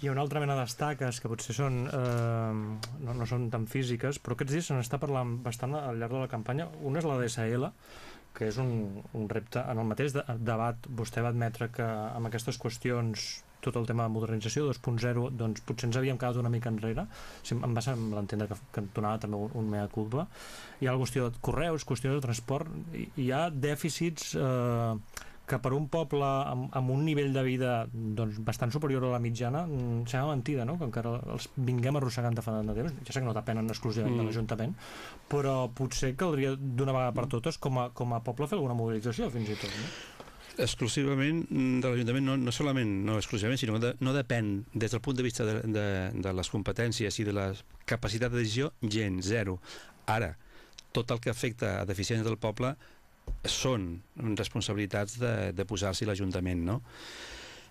Hi ha una altra mena d'estaques que potser són, eh, no, no són tan físiques, però aquests dies se n'està parlant bastant al llarg de la campanya. Una és la DSL, que és un, un repte. En el mateix de, debat vostè va admetre que amb aquestes qüestions tot el tema de modernització 2.0 doncs potser ens havíem quedat una mica enrere sí, em va semblar entendre que, que donava també un, un mea culpa hi ha la qüestió de correus, qüestió de transport hi, hi ha dèficits eh, que per un poble amb, amb un nivell de vida doncs, bastant superior a la mitjana mm, sembla mentida, no? que encara els vinguem arrossegant de fa tant de temps ja sé que no depenen exclusivament mm. de l'Ajuntament però potser caldria d'una vegada per totes com a, com a poble fer alguna mobilització fins i tot no? exclusivament de l'Ajuntament, no, no solament, no exclusivament, sinó que de, no depèn des del punt de vista de, de, de les competències i de la capacitat de decisió, gens, zero. Ara, tot el que afecta a deficiències del poble són responsabilitats de, de posar-s'hi l'Ajuntament, no?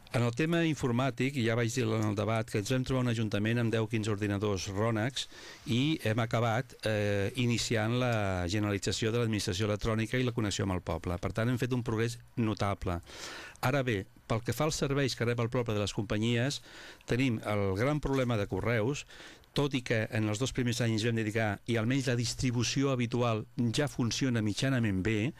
En el tema informàtic, ja vaig dir en el debat que ens vam trobar un ajuntament amb 10-15 ordinadors Ronex i hem acabat eh, iniciant la generalització de l'administració electrònica i la connexió amb el poble. Per tant, hem fet un progrés notable. Ara bé, pel que fa als serveis que rep el poble de les companyies, tenim el gran problema de correus, tot i que en els dos primers anys vam dedicar i almenys la distribució habitual ja funciona mitjanament bé,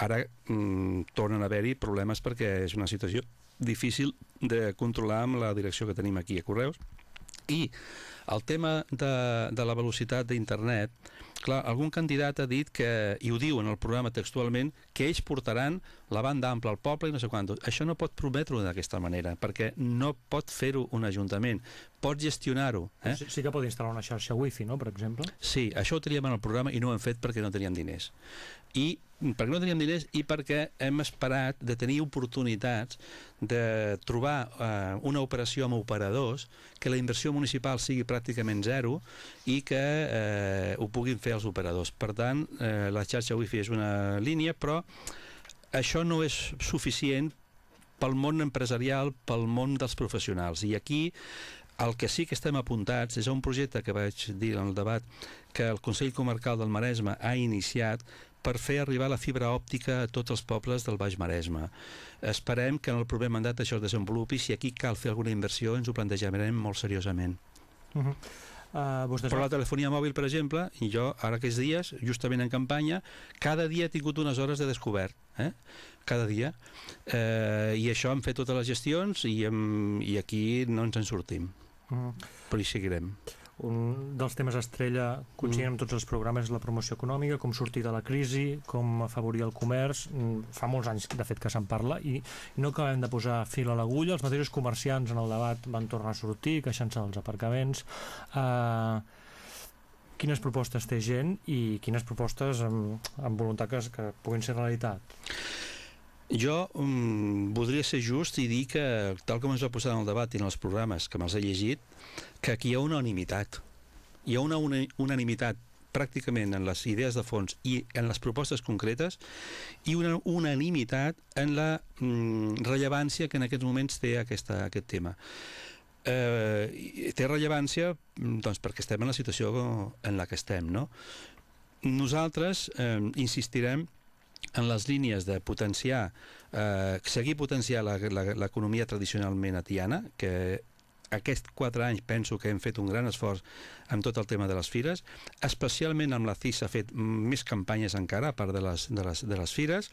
ara mm, tornen a haver-hi problemes perquè és una situació difícil de controlar amb la direcció que tenim aquí a Correus. I el tema de, de la velocitat d'internet, clar, algun candidat ha dit que, i ho diu en el programa textualment, que ells portaran la banda ampla al poble i no sé quant. Això no pot prometre-ho d'aquesta manera, perquè no pot fer-ho un ajuntament, pot gestionar-ho. Eh? Sí, sí que pot instal·lar una xarxa wifi, no?, per exemple. Sí, això ho teníem en el programa i no ho hem fet perquè no teníem diners. I perquè no teníem diners i perquè hem esperat de tenir oportunitats de trobar eh, una operació amb operadors que la inversió municipal sigui pràcticament zero i que eh, ho puguin fer els operadors. Per tant, eh, la xarxa wifi és una línia, però això no és suficient pel món empresarial, pel món dels professionals. I aquí el que sí que estem apuntats és a un projecte que vaig dir en el debat que el Consell Comarcal del Maresme ha iniciat per fer arribar la fibra òptica a tots els pobles del Baix Maresme. Esperem que en el proper mandat això es desenvolupi. Si aquí cal fer alguna inversió, ens ho plantejarem molt seriosament. Uh -huh. uh, vostès... Però la telefonia mòbil, per exemple, i jo ara aquests dies, justament en campanya, cada dia he tingut unes hores de descobert, eh? cada dia, eh, i això hem fet totes les gestions i, hem, i aquí no ens en sortim. Uh -huh. Però hi seguirem. Un dels temes estrella, coincidint Mm. amb tots els programes, és la promoció econòmica, com sortir de la crisi, com afavorir el comerç. Mm, Fa molts anys, de fet, que se'n parla i no acabem de posar fil a l'agulla. Els mateixos comerciants en el debat van tornar a sortir, queixant-se dels aparcaments. Uh, quines propostes té gent i quines propostes amb, amb voluntat que, que puguin ser realitat. Jo um, voldria ser just i dir que, tal com es va posar en el debat i en els programes que me'ls he llegit, que aquí hi ha una unanimitat. Hi ha una, una unanimitat pràcticament en les idees de fons i en les propostes concretes i una unanimitat en la mm, rellevància que en aquests moments té aquesta, aquest tema. Eh, té rellevància mm, doncs, perquè estem en la situació en la que estem. No? Nosaltres eh, insistirem en les línies de potenciar, eh, seguir potenciar l'economia tradicionalment atiana, que aquests quatre anys penso que hem fet un gran esforç amb tot el tema de les fires, especialment amb la CIS s'ha fet més campanyes encara a part de les, de les, de les fires,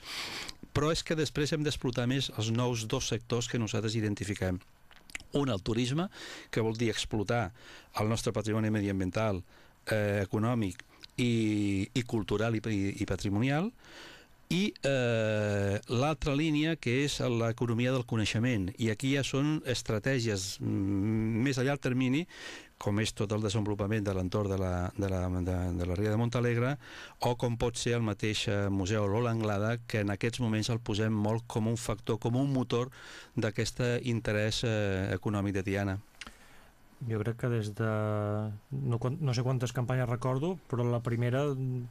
però és que després hem d'explotar més els nous dos sectors que nosaltres identifiquem. Un, el turisme, que vol dir explotar el nostre patrimoni mediambiental, eh, econòmic i, i cultural i, i, i patrimonial, i eh, l'altra línia que és l'economia del coneixement. I aquí ja són estratègies mm, més a llarg termini com és tot el desenvolupament de l'entorn de, la, de, la, de, de la Ria de Montalegre o com pot ser el mateix eh, Museu Lola Anglada que en aquests moments el posem molt com un factor, com un motor d'aquest interès eh, econòmic de Tiana jo crec que des de... No, no sé quantes campanyes recordo, però la primera,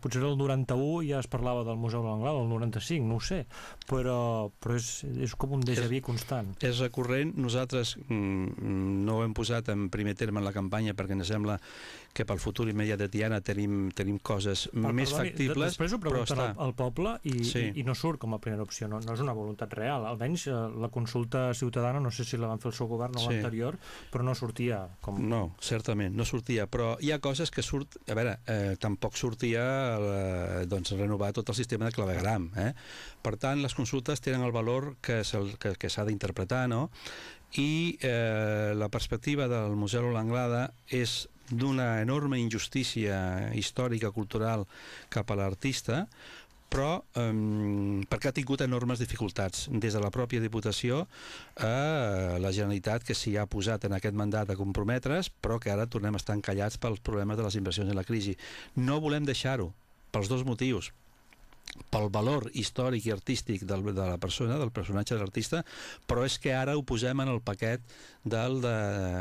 potser el 91 ja es parlava del Museu de l'Anglada, el 95, no ho sé, però, però és, és com un déjà vu constant. És recurrent, nosaltres mm, no ho hem posat en primer terme en la campanya perquè ens sembla que pel futur immediat de Tiana tenim, tenim coses però, més perdoni, factibles, després ho però està... al, poble i, sí. i, i no surt com a primera opció, no, no és una voluntat real. Almenys eh, la consulta ciutadana, no sé si la van fer el seu govern o sí. l'anterior, però no sortia com... No, certament, no sortia, però hi ha coses que surt... A veure, eh, tampoc sortia eh, doncs, renovar tot el sistema de clavegram. Eh? Per tant, les consultes tenen el valor que s'ha que, que d'interpretar, no? i eh, la perspectiva del Museu L'Anglada és d'una enorme injustícia històrica, cultural cap a l'artista, però eh, perquè ha tingut enormes dificultats des de la pròpia Diputació a la Generalitat que s'hi ha posat en aquest mandat a comprometre's però que ara tornem a estar encallats pels problemes de les inversions i la crisi. No volem deixar-ho pels dos motius pel valor històric i artístic del, de la persona, del personatge de l'artista, però és que ara ho posem en el paquet del, de,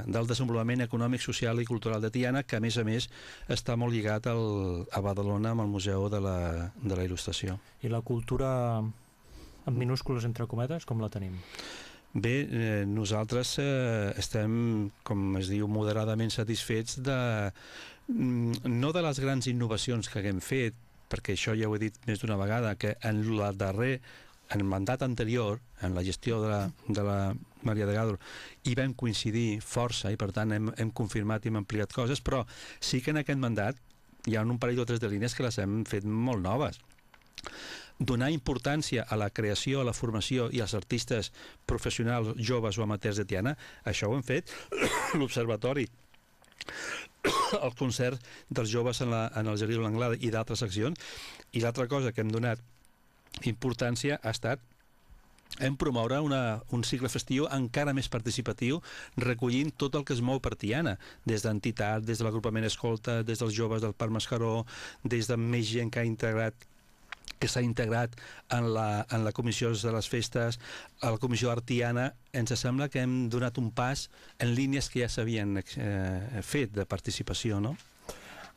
del desenvolupament econòmic, social i cultural de Tiana, que a més a més està molt lligat al, a Badalona amb el Museu de la, de la Il·lustració. I la cultura amb minúscules entre cometes, com la tenim? Bé, eh, nosaltres eh, estem, com es diu, moderadament satisfets de mm, no de les grans innovacions que haguem fet, perquè això ja ho he dit més d'una vegada, que en la darrer en el mandat anterior, en la gestió de la, de la Maria de Gadro, hi vam coincidir força i per tant hem, hem confirmat i hem ampliat coses, però sí que en aquest mandat hi ha un parell o tres de línies que les hem fet molt noves. Donar importància a la creació, a la formació i als artistes professionals, joves o amateurs de Tiana, això ho hem fet l'Observatori el concert dels joves en, la, en el Jardí de l'Anglada i d'altres accions. I l'altra cosa que hem donat importància ha estat hem promoure una, un cicle festiu encara més participatiu, recollint tot el que es mou per Tiana, des d'entitat, des de l'agrupament Escolta, des dels joves del Parc Mascaró, des de més gent que ha integrat que s'ha integrat en la, en la comissió de les festes, a la comissió artiana, ens sembla que hem donat un pas en línies que ja s'havien eh, fet de participació, no?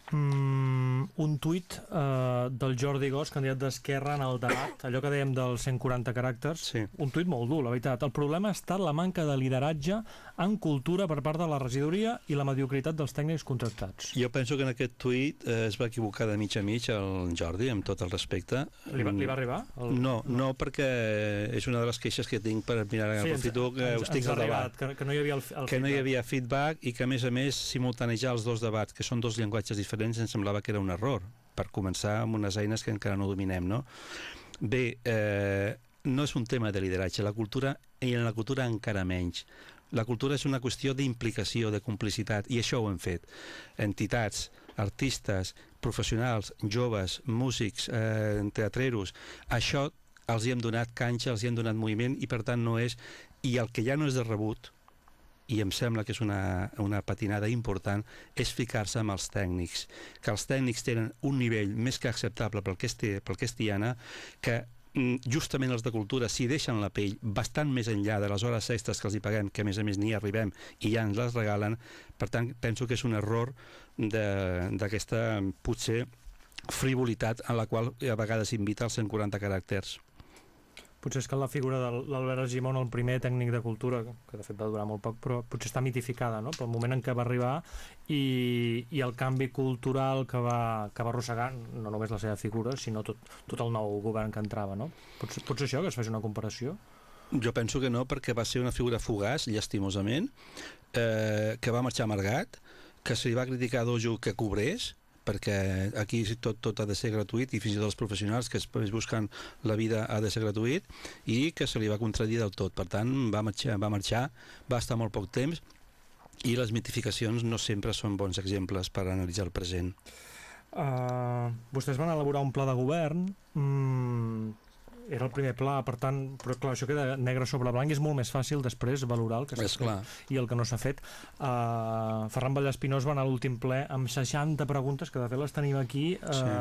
Mm, un tuit uh, del Jordi Gos, candidat d'Esquerra en el debat, allò que dèiem dels 140 caràcters, sí. un tuit molt dur, la veritat. El problema ha estat la manca de lideratge en cultura per part de la regidoria i la mediocritat dels tècnics contractats. Jo penso que en aquest tuit eh, es va equivocar de mig a mig el Jordi, amb tot el respecte. Li va, li va arribar? El... No, no, perquè és una de les queixes que tinc per mirar sí, aprofito que ens, us tinc al debat. Que, que no hi havia el, el que feedback. no hi havia feedback i que a més a més simultanejar els dos debats, que són dos llenguatges diferents ens semblava que era un error, per començar amb unes eines que encara no dominem, no? Bé, eh, no és un tema de lideratge, la cultura, i en la cultura encara menys. La cultura és una qüestió d'implicació, de complicitat, i això ho hem fet. Entitats, artistes, professionals, joves, músics, eh, teatreros, això els hi hem donat canxa, els hi hem donat moviment, i per tant no és... I el que ja no és de rebut, i em sembla que és una, una patinada important, és ficar-se amb els tècnics. Que els tècnics tenen un nivell més que acceptable pel que és, pel que és Tiana, que justament els de cultura s'hi deixen la pell bastant més enllà de les hores extres que els hi paguem, que a més a més ni arribem i ja ens les regalen, per tant penso que és un error d'aquesta potser frivolitat en la qual a vegades invita els 140 caràcters. Potser és que la figura de l'Albert Argimon, el primer tècnic de cultura, que de fet va durar molt poc, però potser està mitificada, no?, pel moment en què va arribar i, i el canvi cultural que va, que va arrossegar, no només la seva figura, sinó tot, tot el nou govern que entrava, no? Potser, potser això, que es faci una comparació? Jo penso que no, perquè va ser una figura fugaç, llastimosament, eh, que va marxar amargat, que se li va criticar a Dojo que cobrés, perquè aquí tot, tot ha de ser gratuït i fins i tot els professionals que es, busquen la vida ha de ser gratuït i que se li va contradir del tot. Per tant, va marxar, va marxar, va estar molt poc temps i les mitificacions no sempre són bons exemples per analitzar el present. Uh, vostès van elaborar un pla de govern mm, era el primer pla, per tant, però clar, això queda negre sobre blanc i és molt més fàcil després valorar el que s'ha fet i el que no s'ha fet. Uh, Ferran Vallespinós va anar a l'últim ple amb 60 preguntes, que de fet les tenim aquí, uh, sí.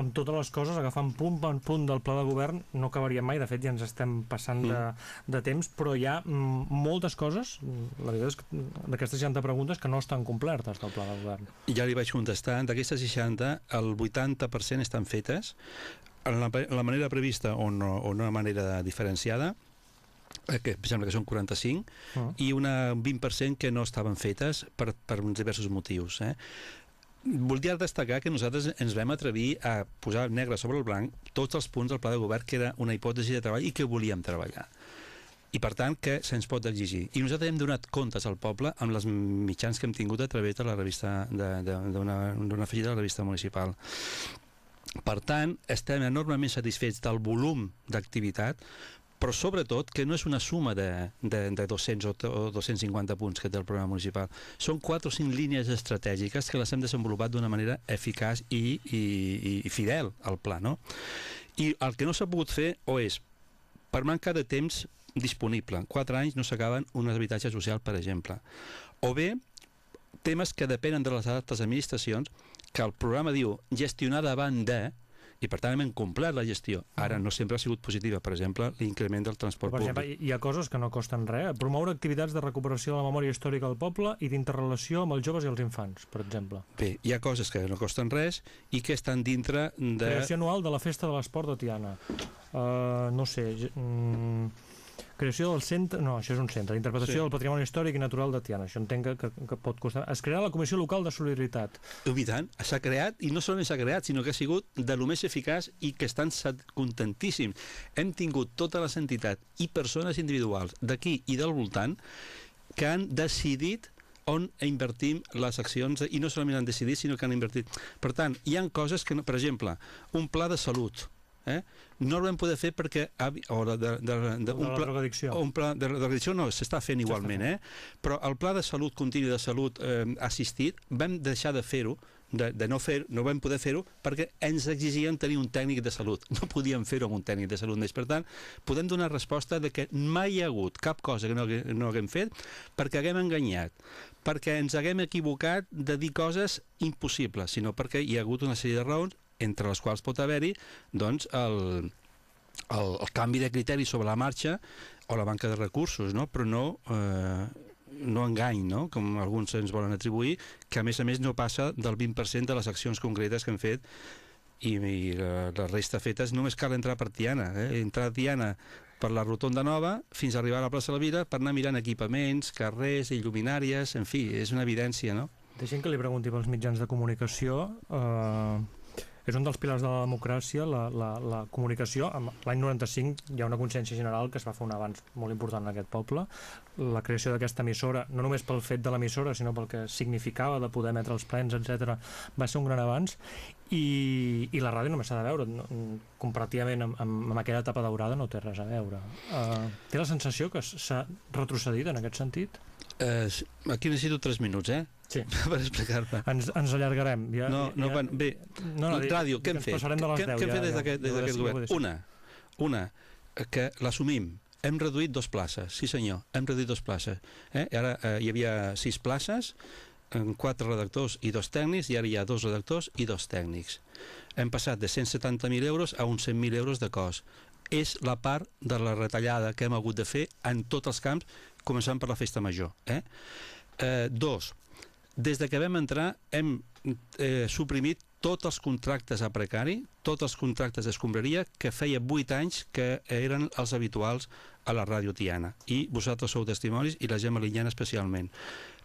amb totes les coses, agafant punt per punt del pla de govern, no acabaríem mai, de fet ja ens estem passant mm. de, de temps, però hi ha mm, moltes coses, la veritat és que d'aquestes 60 preguntes que no estan complertes del pla de govern. Ja li vaig contestar, d'aquestes 60, el 80% estan fetes, la, en la manera prevista o, no, o una manera diferenciada, eh, que em sembla que són 45, uh -huh. i una 20% que no estaven fetes per, per uns diversos motius. Eh? Voldria destacar que nosaltres ens vam atrevir a posar negre sobre el blanc tots els punts del pla de govern que era una hipòtesi de treball i que volíem treballar i per tant que se'ns pot exigir. I nosaltres hem donat comptes al poble amb les mitjans que hem tingut a través de la revista d'una afegida de la revista municipal. Per tant, estem enormement satisfets del volum d'activitat, però sobretot que no és una suma de, de, de 200 o, o 250 punts que té el programa municipal. Són 4 o 5 línies estratègiques que les hem desenvolupat d'una manera eficaç i, i, i fidel al pla. No? I el que no s'ha pogut fer o és per manca de temps disponible. En 4 anys no s'acaben un habitatge social, per exemple. O bé, temes que depenen de les altres administracions que el programa diu gestionar davant de i per tant hem complert la gestió. Ara no sempre ha sigut positiva, per exemple, l'increment del transport per exemple, públic. Hi ha coses que no costen res. Promoure activitats de recuperació de la memòria històrica del poble i d'interrelació amb els joves i els infants, per exemple. Bé, hi ha coses que no costen res i que estan dintre de... Creació anual de la Festa de l'Esport de Tiana. Uh, no sé... Mm, Creació del centre... No, això és un centre. Interpretació sí. del patrimoni històric i natural de Tiana. Això entenc que, que, que pot costar... Es crearà la Comissió Local de Solidaritat. I tant, s'ha creat, i no solament s'ha creat, sinó que ha sigut de lo més eficaç i que estan contentíssims. Hem tingut totes les entitats i persones individuals d'aquí i del voltant que han decidit on invertim les accions, i no solament han decidit, sinó que han invertit. Per tant, hi han coses que, no, per exemple, un pla de salut, eh? No el vam poder fer perquè o de, de, de, de, un, pla, un pla de drogadicció no, s'està fent igualment eh? però el pla de salut continu de salut eh, assistit vam deixar de fer-ho de, de no fer no vam poder fer-ho perquè ens exigien tenir un tècnic de salut. No podíem fer-ho amb un tècnic de salut més. Per tant, podem donar resposta de que mai hi ha hagut cap cosa que no, no haguem fet perquè haguem enganyat, perquè ens haguem equivocat de dir coses impossibles, sinó perquè hi ha hagut una sèrie de raons entre les quals pot haver-hi doncs, el, el, el canvi de criteri sobre la marxa o la manca de recursos, no? però no, eh, no engany, no? com alguns ens volen atribuir, que a més a més no passa del 20% de les accions concretes que hem fet i, i la, la resta fetes només cal entrar per Tiana, eh? entrar a Tiana per la Rotonda Nova fins a arribar a la plaça de la Vila per anar mirant equipaments, carrers, il·luminàries, en fi, és una evidència, no? Deixem que li pregunti pels mitjans de comunicació. Eh, és un dels pilars de la democràcia, la, la, la comunicació. L'any 95 hi ha una consciència general que es va fer un avanç molt important en aquest poble. La creació d'aquesta emissora, no només pel fet de l'emissora, sinó pel que significava de poder emetre els plens, etc, va ser un gran avanç. I, i la ràdio només s'ha de veure. No, comparativament amb, amb, amb aquella etapa daurada no té res a veure. Uh, té la sensació que s'ha retrocedit en aquest sentit? Uh, aquí necessito 3 minuts, eh? Sí. per explicar-me. Ens, ens allargarem. Ja, no, no, ja, bé, no, no, ràdio, què hem fet? Què, què hem fet des d'aquest ja, govern? Una, una, que l'assumim. hem reduït dos places, sí senyor, hem reduït dos places. Eh? Ara eh, hi havia sis places, en quatre redactors i dos tècnics, i ara hi ha dos redactors i dos tècnics. Hem passat de 170.000 euros a uns 100.000 euros de cost. És la part de la retallada que hem hagut de fer en tots els camps, començant per la festa major. Eh? Eh, dos, des de que vam entrar hem eh, suprimit tots els contractes a precari, tots els contractes d'escombraria que feia 8 anys que eren els habituals a la ràdio Tiana. I vosaltres sou testimonis i la Gemma Linyana especialment.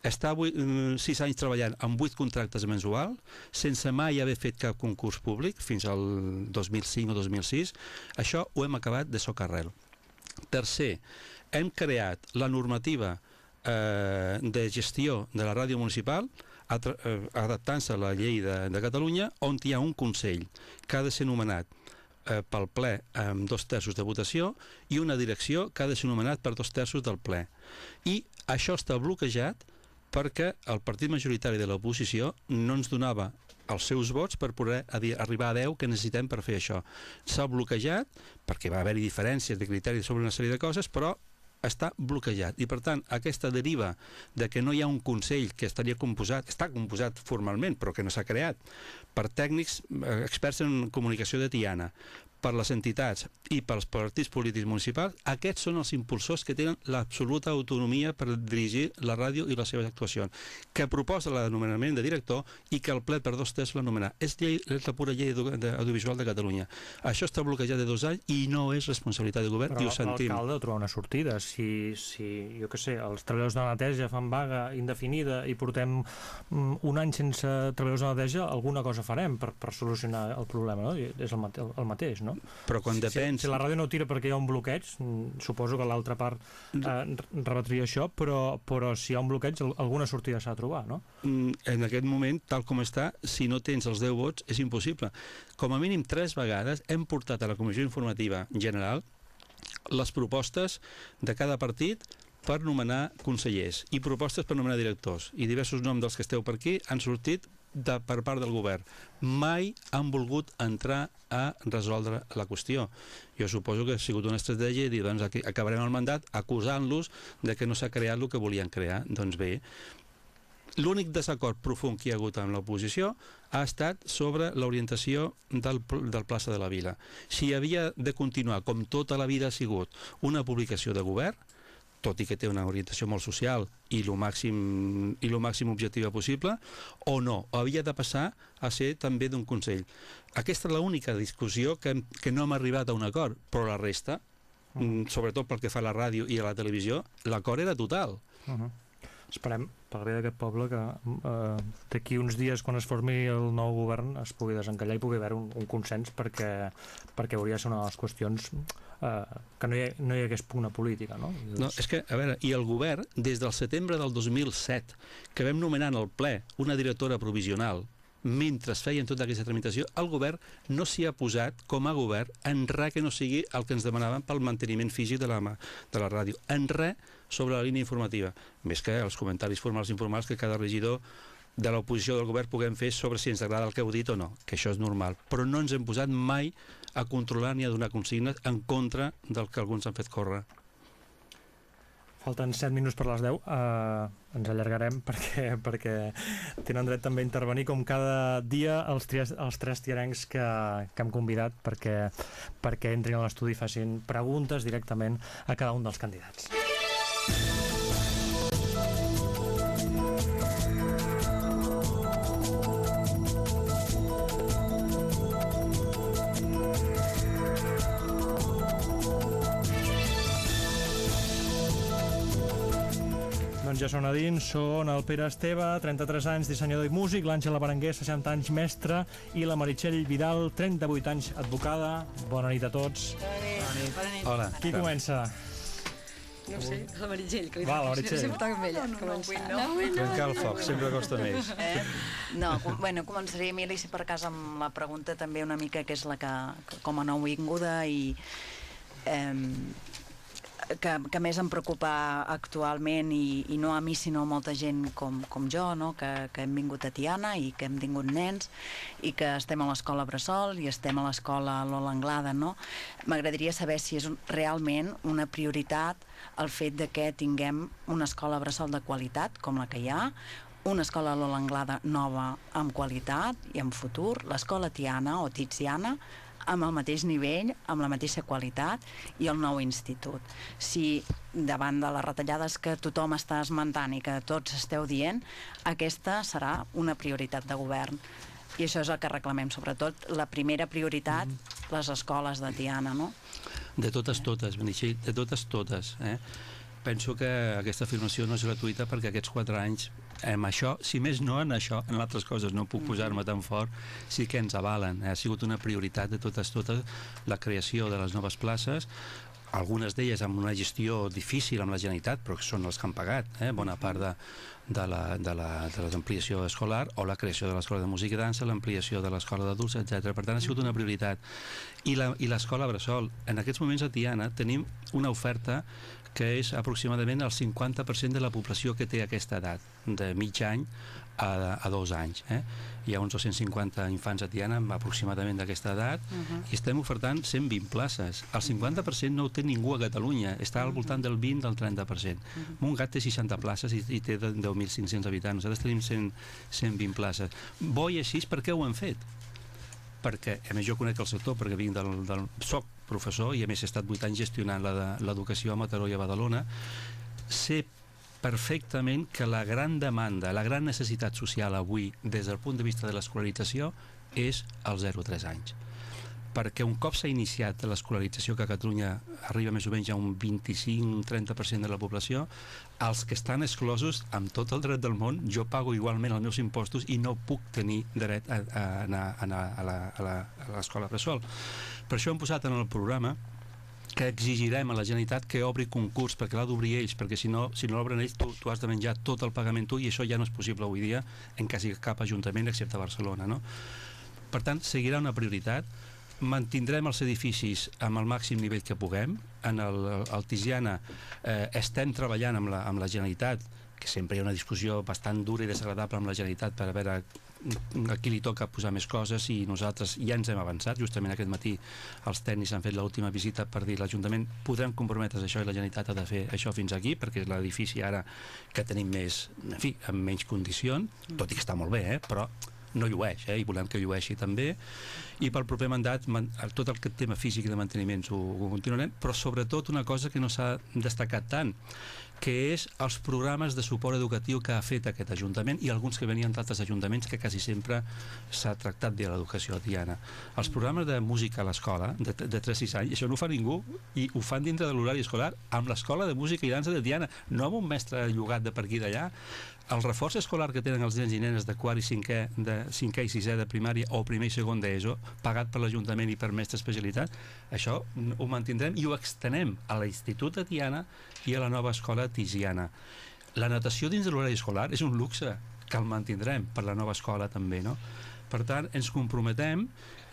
Està 6 anys treballant amb 8 contractes mensuals, sense mai haver fet cap concurs públic, fins al 2005 o 2006. Això ho hem acabat de socarrel. Tercer, hem creat la normativa eh, de gestió de la ràdio municipal eh, adaptant-se a la llei de, de Catalunya on hi ha un Consell que ha de ser nomenat eh, pel ple amb dos terços de votació i una direcció que ha de ser nomenat per dos terços del ple. I això està bloquejat perquè el partit majoritari de l'oposició no ens donava els seus vots per poder arribar a 10 que necessitem per fer això. S'ha bloquejat perquè va haver-hi diferències de criteris sobre una sèrie de coses, però està bloquejat. I per tant aquesta deriva de que no hi ha un Consell que estaria composat, està composat formalment però que no s'ha creat per tècnics eh, experts en comunicació de Tiana per les entitats i pels partits polítics municipals, aquests són els impulsors que tenen l'absoluta autonomia per dirigir la ràdio i les seves actuacions, que proposa l'anomenament de director i que el ple per dos terços l'anomenar. És, llei, és la pura llei d'audiovisual de Catalunya. Això està bloquejat de dos anys i no és responsabilitat del govern, i ho sentim. l'alcalde ha de trobar una sortida. Si, si jo què sé, els treballadors de la neteja fan vaga indefinida i portem mm, un any sense treballadors de la neteja, alguna cosa farem per, per solucionar el problema, no? És el, mate, el, el mateix, no? Però quan Si- depèn... Si, si la ràdio no tira perquè hi ha un bloqueig, mm, suposo que l'altra part eh, rebatria això, però, però si hi ha un bloqueig, al- alguna sortida s'ha de trobar, no? Mm, en aquest moment, tal com està, si no tens els 10 vots, és impossible. Com a mínim tres vegades hem portat a la Comissió Informativa General les propostes de cada partit per nomenar consellers i propostes per nomenar directors. I diversos noms dels que esteu per aquí han sortit de, per part del govern. Mai han volgut entrar a resoldre la qüestió. Jo suposo que ha sigut una estratègia i dir, doncs aquí acabarem el mandat acusant-los de que no s'ha creat el que volien crear. Doncs bé, L'únic desacord profund que hi ha hagut amb l'oposició ha estat sobre l'orientació del, del plaça de la Vila. Si havia de continuar, com tota la vida ha sigut, una publicació de govern, tot i que té una orientació molt social i el màxim, i lo màxim objectiva possible, o no, o havia de passar a ser també d'un Consell. Aquesta és l'única discussió que, hem- que no hem arribat a un acord, però la resta, mm, sobretot pel que fa a la ràdio i a la televisió, l'acord era total. Uh -huh. Esperem, pel bé d'aquest poble, que eh, d'aquí uns dies, quan es formi el nou govern, es pugui desencallar i pugui haver un, un consens perquè, perquè hauria de ser una de les qüestions que no hi, ha, no hi hagués pugna política, no? I No, és que, a veure, i el govern, des del setembre del 2007, que vam nomenar en el ple una directora provisional, mentre es feien tota aquesta tramitació, el govern no s'hi ha posat com a govern en res que no sigui el que ens demanaven pel manteniment físic de la, de la ràdio. En res sobre la línia informativa. Més que els comentaris formals i informals que cada regidor de l'oposició del govern puguem fer sobre si ens agrada el que heu dit o no, que això és normal. Però no ens hem posat mai a controlar ni a donar consignes en contra del que alguns han fet córrer. Falten 7 minuts per les 10. Uh, ens allargarem perquè, perquè tenen dret també a intervenir com cada dia els, tres, els tres tiarencs que, que hem convidat perquè, perquè entrin a l'estudi i facin preguntes directament a cada un dels candidats. Ja són a dins, són el Pere Esteve, 33 anys, dissenyador i músic, l'Àngela Berenguer, 60 anys, mestre, i la Meritxell Vidal, 38 anys, advocada. Bona nit a tots. Hola. Qui comença? No ho sé, la Meritxell, que li Va, la toca. Meritxell. Sempre toca amb ella. No, no, no, no, Trencar el foc, sempre costa més. Eh? No, com, bueno, començaré, Emili, si per cas amb la pregunta també una mica que és la que, que com a nouvinguda i eh, que, que més em preocupa actualment i, i no a mi sinó a molta gent com, com jo, no? que, que hem vingut a Tiana i que hem tingut nens i que estem a l'escola Bressol i estem a l'escola Lola Anglada, no? M'agradaria saber si és realment una prioritat el fet de que tinguem una escola Bressol de qualitat, com la que hi ha, una escola Lola Anglada nova amb qualitat i amb futur, l'escola Tiana o Tiziana amb el mateix nivell, amb la mateixa qualitat i el nou institut. Si davant de les retallades que tothom està esmentant i que tots esteu dient, aquesta serà una prioritat de govern. I això és el que reclamem, sobretot la primera prioritat, les escoles de Tiana, no? De totes, totes, Benixell, de totes, totes. Eh? Penso que aquesta afirmació no és gratuïta perquè aquests quatre anys amb això, si més no en això, en altres coses no puc posar-me tan fort, sí que ens avalen. Ha sigut una prioritat de totes, totes la creació de les noves places, algunes d'elles amb una gestió difícil amb la Generalitat, però que són els que han pagat eh? bona part de, de la, de la, de l'ampliació escolar o la creació de l'escola de música i dansa, l'ampliació de l'escola d'adults, etc. Per tant, ha sigut una prioritat. I l'escola Bressol, en aquests moments a Tiana tenim una oferta que és aproximadament el 50% de la població que té aquesta edat, de mig any a, a dos anys. Eh? Hi ha uns 250 infants a Tiana amb aproximadament d'aquesta edat Mhm. i estem ofertant 120 places. El 50% no ho té ningú a Catalunya, està al voltant del 20 del 30%. Montgat té 60 places i, i té de- 10.500 habitants. Nosaltres tenim 100, 120 places. Bo i així, per què ho hem fet? perquè, a més jo conec el sector perquè vinc del, del soc professor i a més he estat 8 anys gestionant l'educació a Mataró i a Badalona sé perfectament que la gran demanda, la gran necessitat social avui des del punt de vista de l'escolarització és els 0-3 anys perquè un cop s'ha iniciat l'escolarització que a Catalunya arriba més o menys a un 25-30% de la població, els que estan exclosos, amb tot el dret del món, jo pago igualment els meus impostos i no puc tenir dret a, anar, a anar a l'escola bressol. Per això hem posat en el programa que exigirem a la Generalitat que obri concurs perquè l'ha d'obrir ells, perquè si no, si no l'obren ells tu, tu has de menjar tot el pagament tu i això ja no és possible avui dia en quasi cap ajuntament excepte Barcelona no? per tant seguirà una prioritat mantindrem els edificis amb el màxim nivell que puguem en el, el Tiziana eh, estem treballant amb la, amb la Generalitat que sempre hi ha una discussió bastant dura i desagradable amb la Generalitat per a veure a qui li toca posar més coses i nosaltres ja ens hem avançat, justament aquest matí els tècnics han fet l'última visita per dir l'Ajuntament podrem comprometre's això i la Generalitat ha de fer això fins aquí perquè és l'edifici ara que tenim més, en fi, amb menys condicions, tot i que està molt bé, eh? però no llueix, eh? i volem que llueixi també i pel proper mandat man, tot el que tema físic de manteniment ho, ho continuarem, però sobretot una cosa que no s'ha destacat tant que és els programes de suport educatiu que ha fet aquest Ajuntament i alguns que venien d'altres ajuntaments que quasi sempre s'ha tractat bé l'educació Diana. Els programes de música a l'escola, de, de 3 a 6 anys, això no ho fa ningú i ho fan dintre de l'horari escolar amb l'escola de música i dansa de Diana, no amb un mestre llogat de per aquí d'allà. El reforç escolar que tenen els nens i nenes de quart i cinquè, de cinquè i sisè de primària o primer i segon d'ESO, pagat per l'Ajuntament i per mestre especialitat, això ho mantindrem i ho extenem a l'Institut de Tiana i a la nova escola Tiziana. La natació dins de l'horari escolar és un luxe que el mantindrem per la nova escola també, no? Per tant, ens comprometem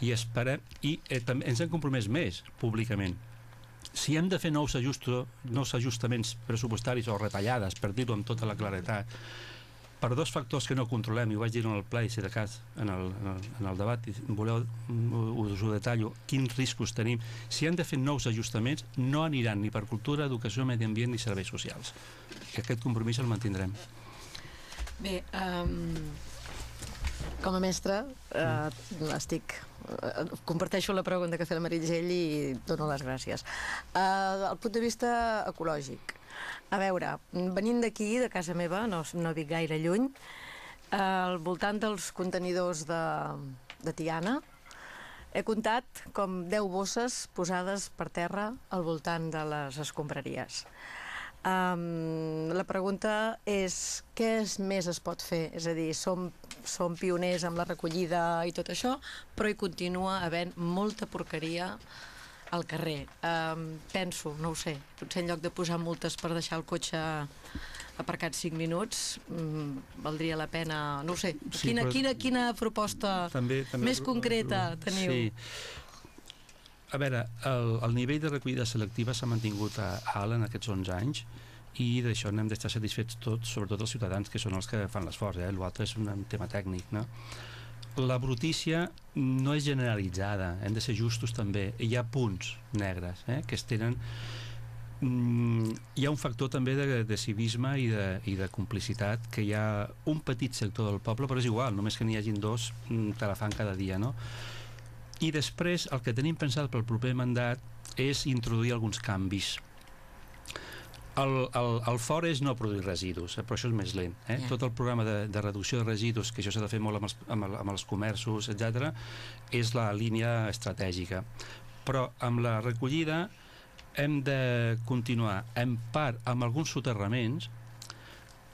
i esperem, i eh, també ens hem compromès més públicament. Si hem de fer nous, ajusto, nous ajustaments pressupostaris o retallades, per dir-ho amb tota la claretat, per dos factors que no controlem, i ho vaig dir en el ple, i si de cas en el, en el, en el debat, i voleu, us ho detallo, quins riscos tenim. Si han de fer nous ajustaments, no aniran ni per cultura, educació, medi ambient ni serveis socials. I aquest compromís el mantindrem. Bé, um, com a mestre, uh, estic uh, comparteixo la pregunta que ha fet la Meritxell i dono les gràcies. Uh, el punt de vista ecològic. A veure, venint d'aquí, de casa meva, no, no vic gaire lluny, uh, al voltant dels contenidors de, de Tiana, he comptat com 10 bosses posades per terra al voltant de les escombraries. Um, la pregunta és què és més es pot fer? És a dir, som, som pioners amb la recollida i tot això, però hi continua havent molta porqueria al carrer. Um, penso, no ho sé, potser en lloc de posar multes per deixar el cotxe aparcat 5 minuts, um, valdria la pena, no ho sé, Sí, quina, però- quina, quina proposta També- també- més concreta teniu? Sí. a veure, el, el nivell de recollida selectiva s'ha mantingut a, a alt en aquests 11 anys i d'això n'hem d'estar satisfets tots, sobretot els ciutadans, que són els que fan l'esforç, eh? l'altre és un tema tècnic, no? La brutícia no és generalitzada, hem de ser justos també. Hi ha punts negres eh? que es tenen mm, hi ha un factor també de, de civisme i de, i de complicitat que hi ha un petit sector del poble però és igual, només que n'hi hagin dos mm, te la fan cada dia no? i després el que tenim pensat pel proper mandat és introduir alguns canvis el, el, el fort és no produir residus, eh, però això és més lent. Eh? Yeah. Tot el programa de, de reducció de residus, que això s'ha de fer molt amb els, amb, el, amb els comerços, etc, és la línia estratègica. Però amb la recollida hem de continuar en part amb alguns soterraments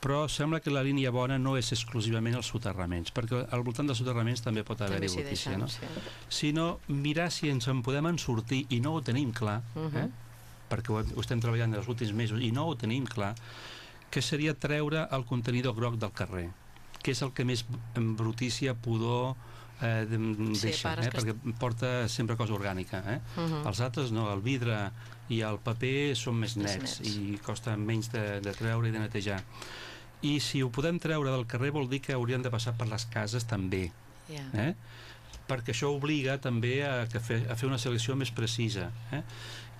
però sembla que la línia bona no és exclusivament els soterraments, perquè al voltant dels soterraments també pot haver-hi brutícia, no? Sí. Sinó mirar si ens en podem en sortir i no ho tenim clar, uh -huh. eh? Perquè ho, ho estem treballant els últims mesos i no ho tenim clar, que seria treure el contenidor groc del carrer, que és el que més brutícia, pudor, eh, deixa, sí, eh, perquè porta sempre cosa orgànica. Eh? Uh -huh. Els altres no, el vidre i el paper són més nets, nets. i costa menys de, de treure i de netejar. I si ho podem treure del carrer vol dir que haurien de passar per les cases també. Yeah. Eh? perquè això obliga també a, que fer, a fer una selecció més precisa. Eh?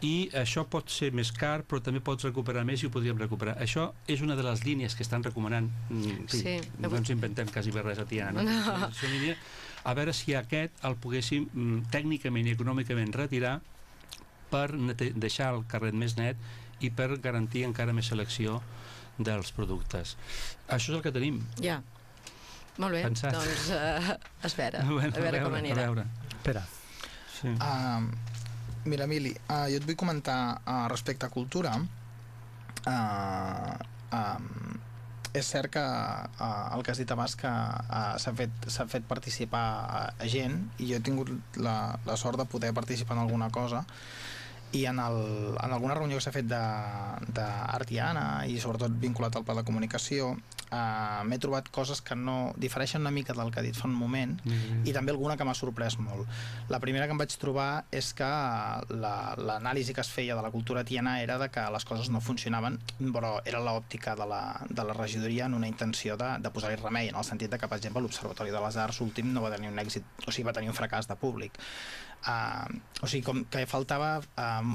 I això pot ser més car però també pots recuperar més i ho podríem recuperar això és una de les línies que estan recomanant mm, sí, sí. no ens inventem quasi res a Tiana no? no. línia, a veure si aquest el poguéssim mm, tècnicament i econòmicament retirar per deixar el carret més net i per garantir encara més selecció dels productes. Això és el que tenim. Ja. Molt bé, Pensat. doncs uh, espera, bueno, a veure, a veure com anirà. A veure. Espera. Sí. Uh, mira, Emili, uh, jo et vull comentar uh, respecte a cultura. Uh, um, és cert que uh, el que has dit abans que uh, s'ha fet, fet participar a, a gent i jo he tingut la, la sort de poder participar en alguna cosa i en, el, en alguna reunió que s'ha fet d'Artiana i sobretot vinculat al pla de comunicació eh, m'he trobat coses que no difereixen una mica del que ha dit fa un moment mm -hmm. i també alguna que m'ha sorprès molt la primera que em vaig trobar és que l'anàlisi la, que es feia de la cultura tiana era de que les coses no funcionaven però era l'òptica de, la, de la regidoria en una intenció de, de posar-hi remei en el sentit de que per exemple l'Observatori de les Arts últim no va tenir un èxit o sigui va tenir un fracàs de públic uh, o sigui, com que faltava uh,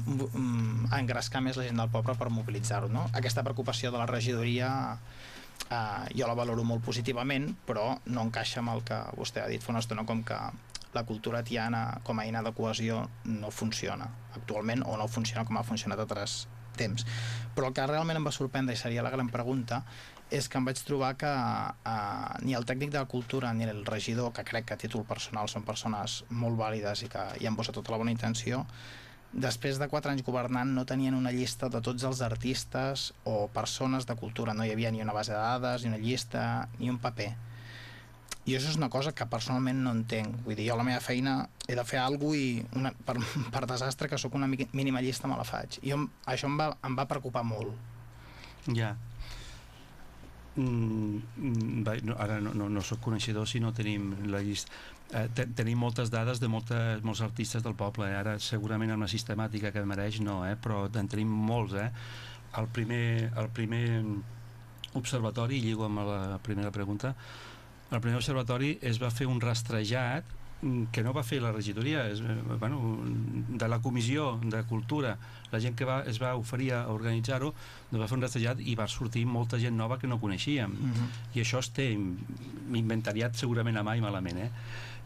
engrescar més la gent del poble per mobilitzar-ho, no? Aquesta preocupació de la regidoria uh, jo la valoro molt positivament, però no encaixa amb el que vostè ha dit fa una estona, com que la cultura tiana com a eina de cohesió no funciona actualment o no funciona com ha funcionat altres temps. Però el que realment em va sorprendre, i seria la gran pregunta, és que em vaig trobar que eh, ni el tècnic de la cultura ni el regidor, que crec que a títol personal són persones molt vàlides i que hi han posat tota la bona intenció, després de quatre anys governant no tenien una llista de tots els artistes o persones de cultura, no hi havia ni una base de dades, ni una llista, ni un paper. I això és una cosa que personalment no entenc. Vull dir, jo la meva feina he de fer alguna i una, per, per desastre que sóc una mínima llista me la faig. I jo, això em va, em va preocupar molt. Ja. Mm, mm, no, ara no, no, no sóc coneixedor si no tenim la llista eh, tenim moltes dades de moltes, molts artistes del poble eh? ara segurament amb la sistemàtica que mereix no, eh? però en tenim molts eh? el, primer, el primer observatori, lligo amb la primera pregunta el primer observatori es va fer un rastrejat que no va fer la regidoria és, eh, bueno, de la comissió de cultura la gent que va, es va oferir a organitzar-ho doncs va fer un rastrejat i va sortir molta gent nova que no coneixíem uh mhm. -huh. i això es té inventariat segurament a mai malament eh?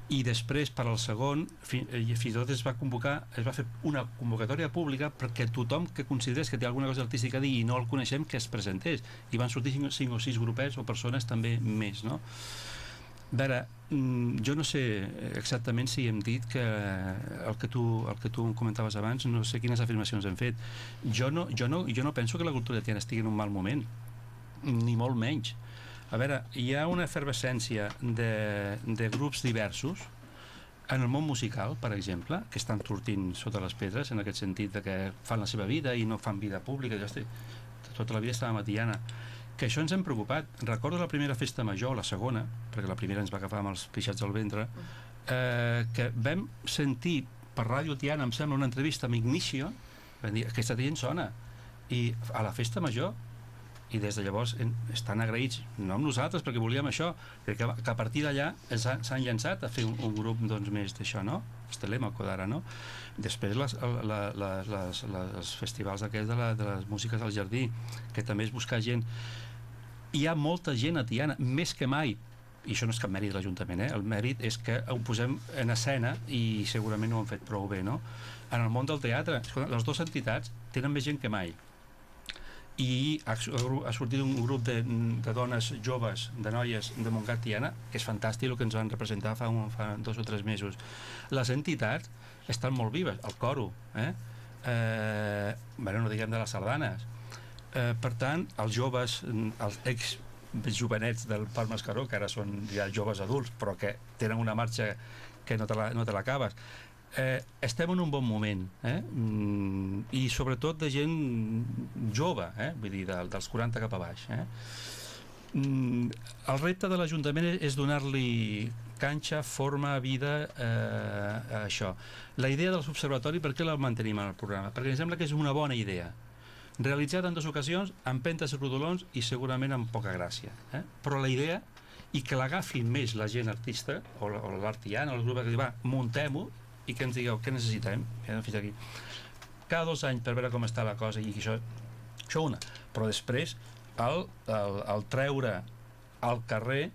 i després per al segon eh, fins i tot es va convocar es va fer una convocatòria pública perquè tothom que considerés que té alguna cosa artística a dir i no el coneixem que es presentés i van sortir 5 o 6 grupets o persones també més no? Veure, mm, jo no sé exactament si hem dit que el que tu, el que tu comentaves abans, no sé quines afirmacions hem fet. Jo no, jo no, jo no penso que la cultura tiana estigui en un mal moment, ni molt menys. A veure, hi ha una efervescència de, de grups diversos, en el món musical, per exemple, que estan sortint sota les pedres, en aquest sentit de que fan la seva vida i no fan vida pública, ja estic, tota la vida estava a Tiana que això ens hem preocupat. Recordo la primera festa major, la segona, perquè la primera ens va agafar amb els pixats al ventre, eh, que vam sentir per Ràdio Tiana, em sembla, una entrevista amb Ignicio, van dir, aquesta gent sona, i a la festa major, i des de llavors en, estan agraïts, no amb nosaltres, perquè volíem això, que, que a partir d'allà s'han llançat a fer un, un grup doncs, més d'això, no? Estelèmaco d'ara, no? Després les, la, les, les, els festivals aquests de, la, de les músiques al jardí, que també és buscar gent. Hi ha molta gent a Tiana, més que mai, i això no és cap mèrit de l'Ajuntament, eh? el mèrit és que ho posem en escena i segurament ho han fet prou bé, no? En el món del teatre, les dues entitats tenen més gent que mai i ha, ha sortit un grup de, de dones joves, de noies de Montgat Tiana, que és fantàstic el que ens van representar fa, un, fa dos o tres mesos. Les entitats estan molt vives, el coro, eh? eh bueno, no diguem de les sardanes. Eh, per tant, els joves, els ex jovenets del Parc Mascaró, que ara són ja joves adults, però que tenen una marxa que no te l'acabes, la, no eh, estem en un bon moment eh? mm, i sobretot de gent jove eh? vull dir, de, dels 40 cap a baix eh? mm, el repte de l'Ajuntament és donar-li canxa, forma, vida eh, a això la idea del subservatori, per què la mantenim en el programa? perquè em sembla que és una bona idea realitzat en dues ocasions amb pentes i rodolons i segurament amb poca gràcia eh? però la idea i que l'agafin més la gent artista o l'artiana o el grup que va, muntem-ho i que ens digueu què necessitem? Ja fins aquí. Cada dos anys per veure com està la cosa i això, això una. Però després el, el, el treure al carrer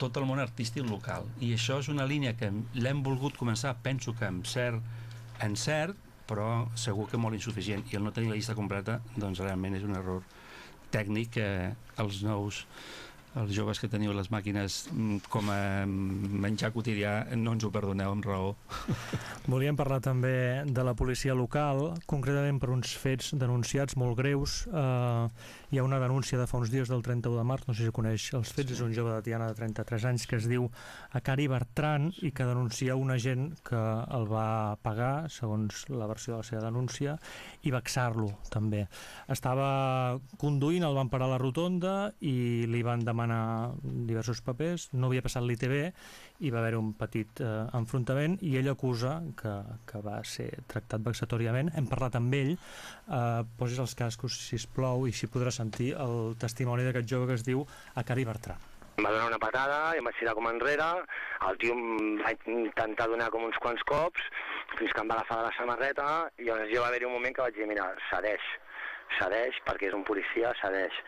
tot el món artístic local. I això és una línia que l'hem volgut començar penso que amb cert encert però segur que molt insuficient. I el no tenir la llista completa doncs realment és un error tècnic que els nous els joves que teniu les màquines mm, com a menjar quotidià no ens ho perdoneu amb raó. Volíem parlar també de la policia local, concretament per uns fets denunciats molt greus. Eh, hi ha una denúncia de fa uns dies del 31 de març, no sé si coneix els fets, és un jove de Tiana de 33 anys que es diu Akari Bertran i que denuncia un agent que el va pagar, segons la versió de la seva denúncia, i vexar-lo també. Estava conduint, el van parar a la rotonda i li van demanar demanar diversos papers, no havia passat l'ITB i va haver un petit eh, enfrontament i ell acusa que, que va ser tractat vexatoriament. Hem parlat amb ell, eh, posis els cascos si es plou i si podrà sentir el testimoni d'aquest jove que es diu Akari Bertran. Em va donar una patada em vaig tirar com enrere, el tio em va intentar donar com uns quants cops fins que em va agafar la samarreta i llavors jo va haver-hi un moment que vaig dir, mira, cedeix, cedeix perquè és un policia, cedeix.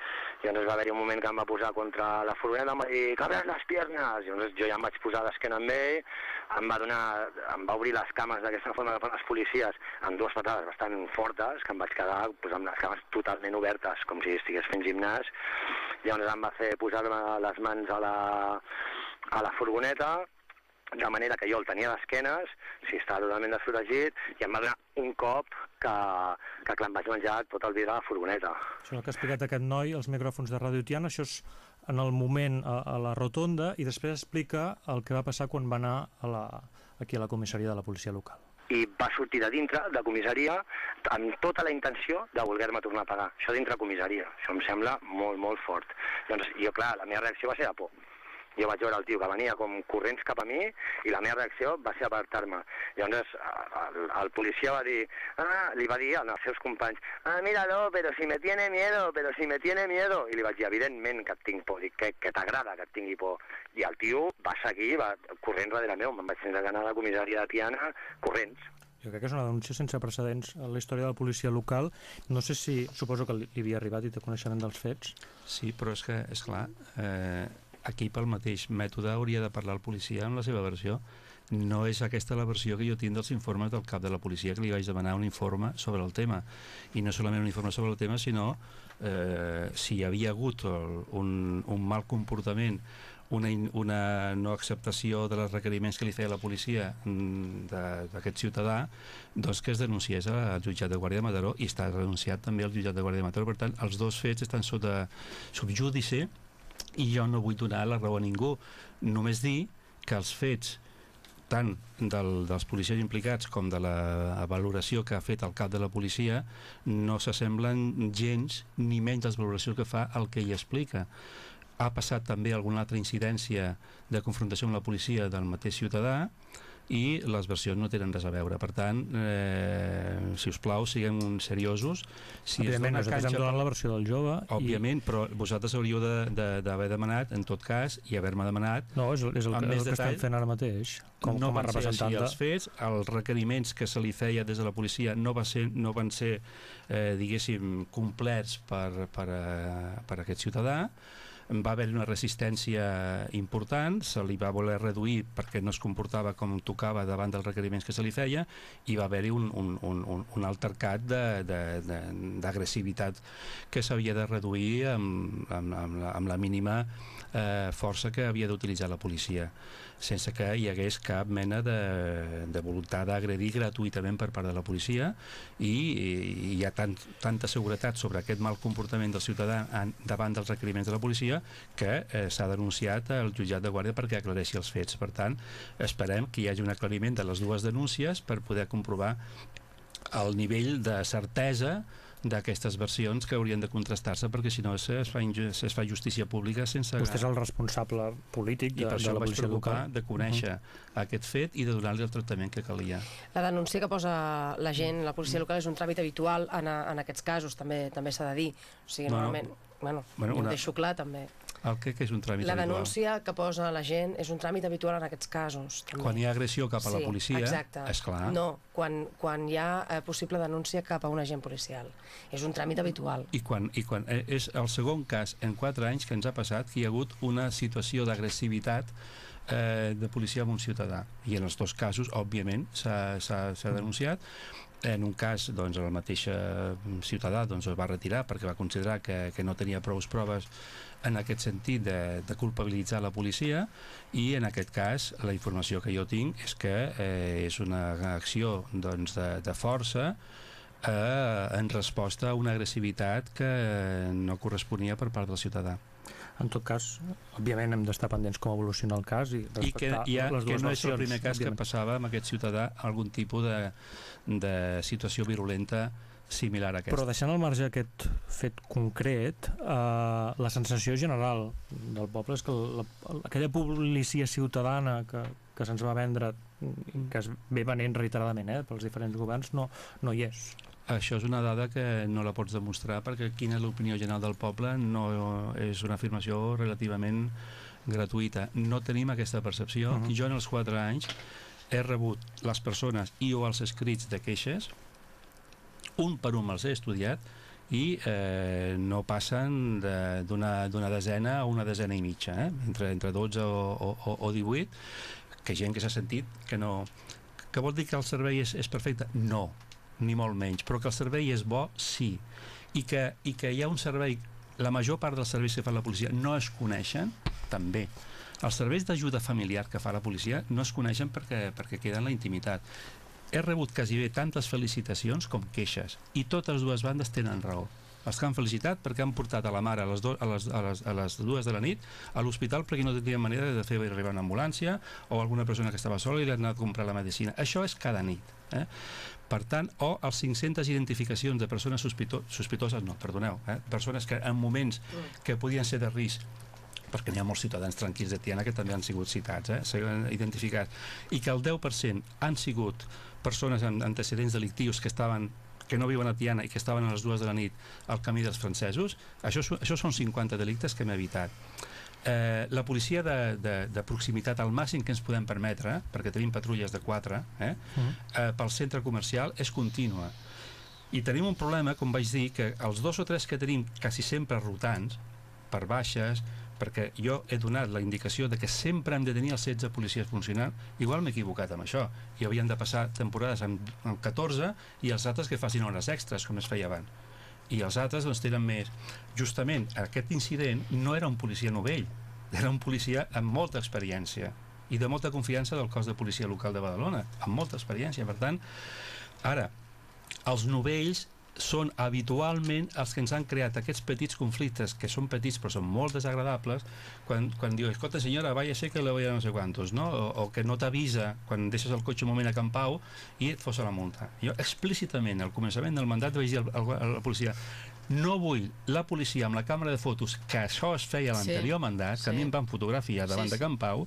I llavors va haver-hi un moment que em va posar contra la furgoneta, em va dir, cabres les piernes! I llavors jo ja em vaig posar d'esquena amb ell, em va, donar, em va obrir les cames d'aquesta forma fan les policies amb dues patades bastant fortes, que em vaig quedar pues, amb les cames totalment obertes, com si estigués fent gimnàs. Llavors em va fer posar-me les mans a la, a la furgoneta, de manera que jo el tenia d'esquenes, si estava totalment desprotegit, i em va donar un cop que, que clar, em vaig menjar tot el vidre de la furgoneta. Això és el que ha explicat aquest noi, els micròfons de Radio Tiana, això és en el moment a, a la rotonda, i després explica el que va passar quan va anar a la, aquí a la comissaria de la policia local i va sortir de dintre de comissaria amb tota la intenció de voler-me tornar a pagar. Això dintre comissaria. Això em sembla molt, molt fort. Llavors, jo, clar, la meva reacció va ser de por jo vaig veure el tio que venia com corrents cap a mi i la meva reacció va ser apartar-me. Llavors el, el policia va dir, ah, li va dir als seus companys, ah, míralo, però si me tiene miedo, però si me tiene miedo. I li vaig dir, evidentment que et tinc por, que, que t'agrada que et tingui por. I el tio va seguir, va corrent darrere meu, me'n vaig tenir d'anar a la comissària de Tiana corrents. Jo crec que és una denúncia sense precedents a la història de la policia local. No sé si, suposo que li havia arribat i té coneixement dels fets. Sí, però és que, és clar, eh, aquí pel mateix mètode hauria de parlar el policia en la seva versió. No és aquesta la versió que jo tinc dels informes del cap de la policia que li vaig demanar un informe sobre el tema. I no solament un informe sobre el tema sinó eh, si hi havia hagut el, un, un mal comportament una, una no acceptació de les requeriments que li feia la policia mm, d'aquest ciutadà doncs que es denunciés al jutjat de Guàrdia de Mataró i està denunciat també al jutjat de Guàrdia de Mataró. Per tant els dos fets estan sota subjudici i jo no vull donar la raó a ningú. Només dir que els fets tant del, dels policies implicats com de la valoració que ha fet el cap de la policia no s'assemblen gens ni menys les valoracions que fa el que ell explica. Ha passat també alguna altra incidència de confrontació amb la policia del mateix ciutadà i les versions no tenen res a veure. Per tant, eh, si us plau, siguem seriosos. Si dona nosaltres hem canxa donat la versió del jove. Òbviament, però vosaltres hauríeu de- de- d'haver de, demanat, en tot cas, i haver-me demanat... I, no, és, és el, que, el que estem fent ara mateix, com, no com a van ser representant així de... els fets, els requeriments que se li feia des de la policia no, va ser, no van ser, eh, diguéssim, complerts per, per, eh, per aquest ciutadà, va haver una resistència important, se li va voler reduir perquè no es comportava com tocava davant dels requeriments que se li feia i va haver-hi un, un, un, un- altercat d'agressivitat que s'havia de reduir amb, amb, amb, la, amb la mínima eh, força que havia d'utilitzar la policia sense que hi hagués cap mena de, de voluntat d'agredir gratuïtament per part de la policia i, i hi ha tant, tanta seguretat sobre aquest mal comportament del ciutadà en, davant dels requeriments de la policia que eh, s'ha denunciat al jutjat de guàrdia perquè aclareixi els fets. Per tant, esperem que hi hagi un aclariment de les dues denúncies per poder comprovar el nivell de certesa d'aquestes versions que haurien de contrastar-se perquè si no es, es, fa, es fa justícia pública sense... Vostè és el responsable polític I de, per de això la vaig policia preocupar local. de conèixer aquest fet i de donar-li el tractament que calia. La denúncia que posa la gent, la policia local, és un tràmit habitual en, a- en aquests casos, també també s'ha de dir. O sigui, Bueno, normalment... Bueno, bueno, una- ho deixo clar, també. El que, que és un tràmit La habitual. denúncia que posa la gent és un tràmit habitual en aquests casos. També. Quan hi ha agressió cap a la Sí, policia, exacte. és clar. No, quan, quan hi ha eh, possible denúncia cap a un agent policial. És un tràmit habitual. I quan, i quan eh, és el segon cas en quatre anys que ens ha passat que hi ha hagut una situació d'agressivitat eh, de policia amb un ciutadà. I en els dos casos, òbviament, s'ha denunciat. En un cas, doncs, el mateix eh, ciutadà doncs, es va retirar perquè va considerar que, que no tenia prous proves en aquest sentit de, de culpabilitzar la policia i en aquest cas la informació que jo tinc és que eh, és una acció doncs, de, de força eh, en resposta a una agressivitat que no corresponia per part del ciutadà. En tot cas, òbviament hem d'estar pendents com evoluciona el cas i I que, hi ha, les que dues no és el primer cas que òbviament. passava amb aquest ciutadà algun tipus de, de situació virulenta similar a aquesta. Però deixant al marge aquest fet concret, eh, la sensació general del poble és que la, aquella policia ciutadana que, que se'ns va vendre, que es ve venent reiteradament eh, pels diferents governs, no, no hi és. Això és una dada que no la pots demostrar perquè quina és l'opinió general del poble no és una afirmació relativament gratuïta. No tenim aquesta percepció. Uh Mhm. -huh. Jo en els quatre anys he rebut les persones i o els escrits de queixes, un per un me'ls he estudiat i eh, no passen de- d'una d'una desena a una desena i mitja, eh? entre, entre 12 o, o, o 18, que gent que s'ha sentit que no... Que vol dir que el servei és, és perfecte? No, ni molt menys, però que el servei és bo, sí. I que, I que hi ha un servei, la major part dels serveis que fa la policia no es coneixen, també. Els serveis d'ajuda familiar que fa la policia no es coneixen perquè, perquè queden en la intimitat. He rebut quasi bé tantes felicitacions com queixes, i totes dues bandes tenen raó. Els que han felicitat perquè han portat a la mare a les, do, a les, a les, a les dues de la nit a l'hospital perquè no tenien manera de fer arribar una ambulància o alguna persona que estava sola i li han anat a comprar la medicina. Això és cada nit. Eh? Per tant, o els 500 identificacions de persones sospito sospitoses, no, perdoneu, eh? persones que en moments que podien ser de risc perquè n'hi ha molts ciutadans tranquils de Tiana que també han sigut citats, eh? s'han identificat, i que el 10% han sigut persones amb antecedents delictius que estaven que no viuen a Tiana i que estaven a les dues de la nit al camí dels francesos, això, això són 50 delictes que hem evitat. Eh, la policia de, de, de proximitat al màxim que ens podem permetre, perquè tenim patrulles de 4, eh, eh, pel centre comercial és contínua. I tenim un problema, com vaig dir, que els dos o tres que tenim quasi sempre rotants, per baixes, perquè jo he donat la indicació de que sempre hem de tenir els 16 policies funcionant, igual m'he equivocat amb això, i havien de passar temporades amb, amb 14 i els altres que facin hores extres, com es feia abans. I els altres doncs tenen més. Justament aquest incident no era un policia novell, era un policia amb molta experiència i de molta confiança del cos de policia local de Badalona, amb molta experiència. Per tant, ara, els novells són habitualment els que ens han creat aquests petits conflictes, que són petits però són molt desagradables, quan, quan diu, escolta senyora, vaya que le voy a no sé quantos, no? O, o que no t'avisa quan deixes el cotxe un moment a Can Pau i et fosa la multa. Jo explícitament, al començament del mandat, vaig dir a la policia No vull la policia amb la càmera de fotos, que això es feia a Sí. l'anterior mandat, que Sí. a mi em van fotografiar davant Sí, de sí. Can Pau,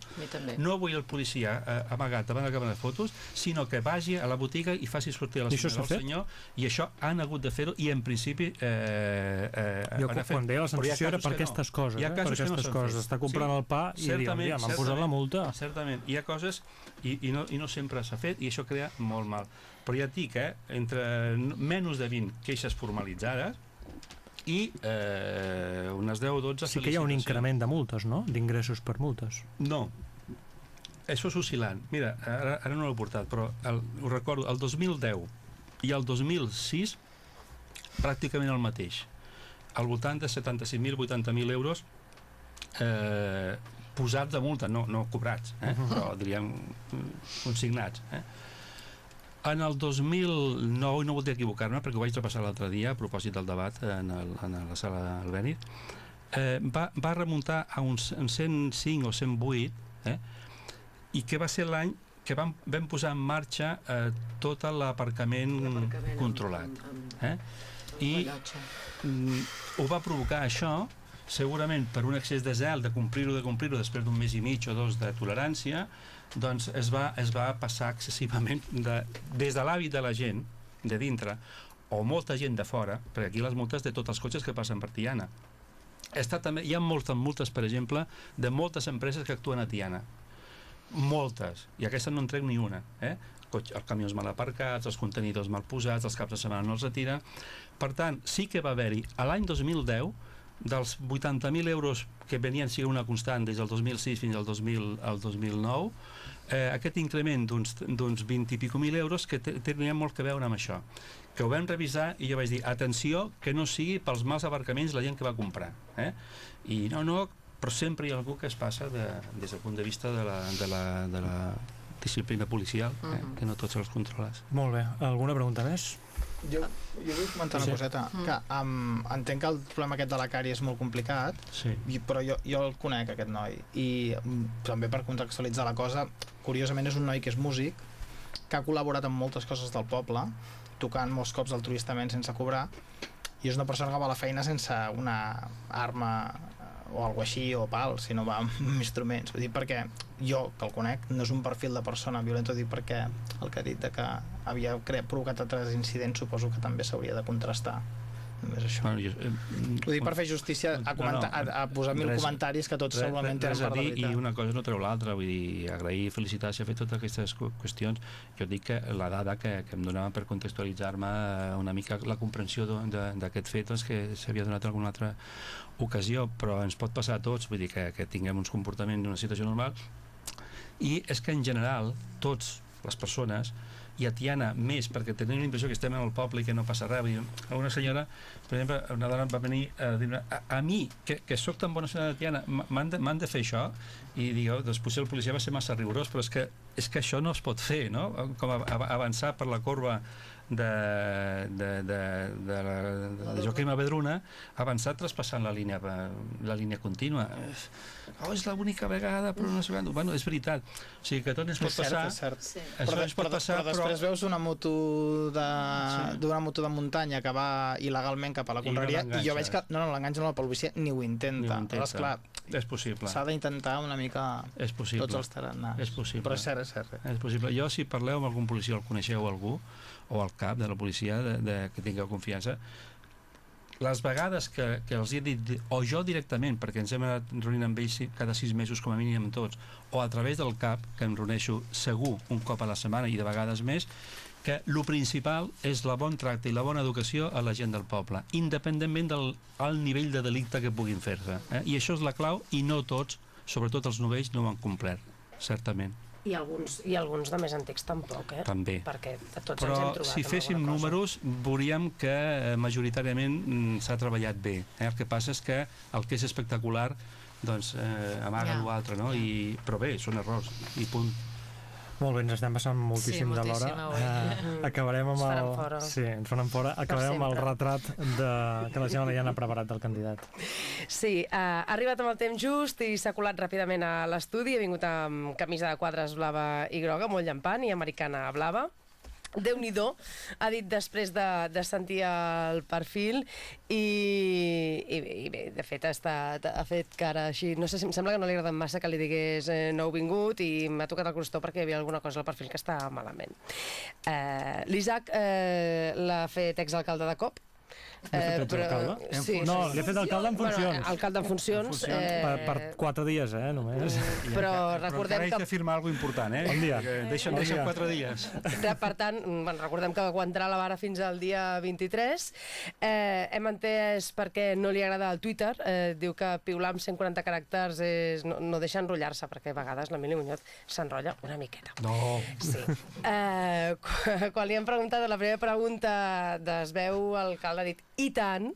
no vull el policia eh, amagat davant de la càmera de fotos, sinó que vagi a la botiga i faci sortir a la senyora s'ha o el fet? senyor, i això han hagut de fer-ho, i en principi... Eh, eh, Jo han quan, fet- quan deia la sensació era per que no. aquestes coses, eh? per no aquestes s'han coses. Està comprant el pa i certament, ja, m'han posat la multa. Certament, hi ha coses i, i, no, i no sempre s'ha fet i això crea molt mal. Però ja et dic, eh, entre menys de 20 queixes formalitzades i eh, unes 10 o 12 Sí que hi ha un increment de multes, no? D'ingressos per multes. No, això és oscil·lant. Mira, ara, ara no l'he portat, però el, ho recordo, el 2010 i el 2006 pràcticament el mateix. Al voltant de 75.000, 80.000 euros eh, posats de multa, no, no cobrats, eh? però diríem mm, consignats. Eh? En el 2009, i no voldria equivocar-me perquè ho vaig repassar l'altre dia a propòsit del debat en, el, en la sala Albéniz, eh, va, va remuntar a uns 105 o 108 eh? i que va ser l'any que vam, vam posar en marxa eh, tot l'aparcament controlat. Eh? I mm, ho va provocar això segurament per un excés de zel de complir-ho, de complir-ho després d'un mes i mig o dos de tolerància doncs es va, es va passar excessivament de, des de l'hàbit de la gent de dintre o molta gent de fora perquè aquí les multes de tots els cotxes que passen per Tiana. Està també, hi ha moltes multes per exemple de moltes empreses que actuen a Tiana. Moltes, i aquesta no en trec ni una eh? Els camions mal aparcats els contenidors mal posats, els caps de setmana no els retira. Per tant, sí que va haver-hi a l'any 2010 dels 80.000 euros que venien siguent una constant des del 2006 fins al, 2000, al 2009 eh, aquest increment d'uns d'uns 20 i pico mil euros que te- tenien molt que veure amb això que ho vam revisar i jo vaig dir atenció que no sigui pels mals abarcaments la gent que va comprar eh? i no, no, però sempre hi ha algú que es passa de, des del punt de vista de la, de la, de la disciplina policial, eh? Mhm. que no tots els controlats. Molt bé. Alguna pregunta més? Jo, jo vull comentar Sí. una coseta, Mm. que um, entenc que el problema aquest de la càrie és molt complicat, Sí. i, però jo, jo el conec, aquest noi, i mm, també per contextualitzar la cosa, curiosament és un noi que és músic, que ha col·laborat amb moltes coses del poble, tocant molts cops altruistament sense cobrar, i és una persona que va a la feina sense una arma o alguna així, o pal, sinó va amb instruments. Vull dir, perquè jo, que el conec, no és un perfil de persona violenta, dic perquè el que ha dit de que havia provocat altres incidents suposo que també s'hauria de contrastar. Només això. Bueno, jo, eh, Ho dic per fer justícia a, comentar, a, a posar mil res- comentaris que tots res- segurament res tenen a per dir i una cosa no treu l'altra vull dir, agrair i felicitar si ha fet totes aquestes qu- qüestions jo dic que la dada que, que em donava per contextualitzar-me eh, una mica la comprensió d'aquest fet doncs, que s'havia donat en alguna altra ocasió però ens pot passar a tots vull dir que, que tinguem uns comportaments d'una situació normal i és que en general tots les persones i Tiana més, perquè tenim la impressió que estem en el poble i que no passa res. Una senyora, per exemple, una dona va venir a dir a, a mi, que, que sóc tan bona senyora de Tiana, m'han de, de fer això? I digue, doncs potser el policia va ser massa rigorós, però és que, és que això no es pot fer, no? Com a, a, avançar per la corba de, de, de, de, la, de, de Joaquim Abedruna avançar traspassant la línia la línia contínua oh, és l'única vegada però no sé quant bueno, és veritat, o sigui que tot ens pot És cert, passar és cert. Sí. això però, ens pot però, passar però després veus una moto de Sí. d'una moto de muntanya que va il·legalment cap a la I no conreria i, jo veig que no, no l'enganxa no la policia ni ho intenta, Ni ho intenta. Aleshores, clar, és possible s'ha d'intentar una mica és possible tots els tarannars És possible. però és cert, és cert És possible. Jo, si parleu amb algun policia, el coneixeu algú, o al cap de la policia, de, de, que tingueu confiança, les vegades que, que els he dit, o jo directament, perquè ens hem anat reunint amb ells cada sis mesos com a mínim amb tots, o a través del CAP, que em reuneixo segur un cop a la setmana i de vegades més, que lo principal és la bon tracte i la bona educació a la gent del poble, independentment del alt nivell de delicte que puguin fer-se. Eh? I això és la clau, i no tots, sobretot els novells, no ho han complert, certament. I alguns, I alguns de més antics tampoc, eh? També. Perquè de tots ens Però hem trobat si féssim números veuríem que eh, majoritàriament mm, s'ha treballat bé. Eh? El que passa és que el que és espectacular doncs eh, amaga ja, l'altre, no? ja. I, però bé, són errors, i punt. Molt bé, ens estem passant moltíssim, Sí, de l'hora. Eh, acabarem amb el... fora. Sí, ens faran fora. Acabarem amb el retrat de... que la Gemma Liana ha preparat del candidat. Sí, uh, ha arribat amb el temps just i s'ha colat ràpidament a l'estudi. Ha vingut amb camisa de quadres blava i groga, molt llampant, i americana blava. Déu nhi ha dit després de, de sentir el perfil i, i, i bé, de fet està, ha fet cara així, no sé si em sembla que no li agrada massa que li digués eh, nouvingut i m'ha tocat el crostó perquè hi havia alguna cosa al perfil que està malament. Eh, L'Isaac eh, l'ha fet exalcalde de cop, Eh, però, alcalde? sí, no, li ha fet alcalde en funcions. Bueno, alcalde en funcions. En funcions. Eh, per, per quatre dies, eh, només. Mm, però recordem però que... de firmar alguna important, eh? Bon dia. Deixa'm, bon deixa'm dia. quatre dies. Per tant, bueno, recordem que aguantarà la vara fins al dia 23. Eh, hem entès perquè no li agrada el Twitter. Eh, diu que piular amb 140 caràcters és, no, no deixa enrotllar-se, perquè a vegades l'Emili Muñoz s'enrotlla una miqueta. No. Sí. Eh, quan, li hem preguntat, la primera pregunta es veu alcalde ha dit i tant,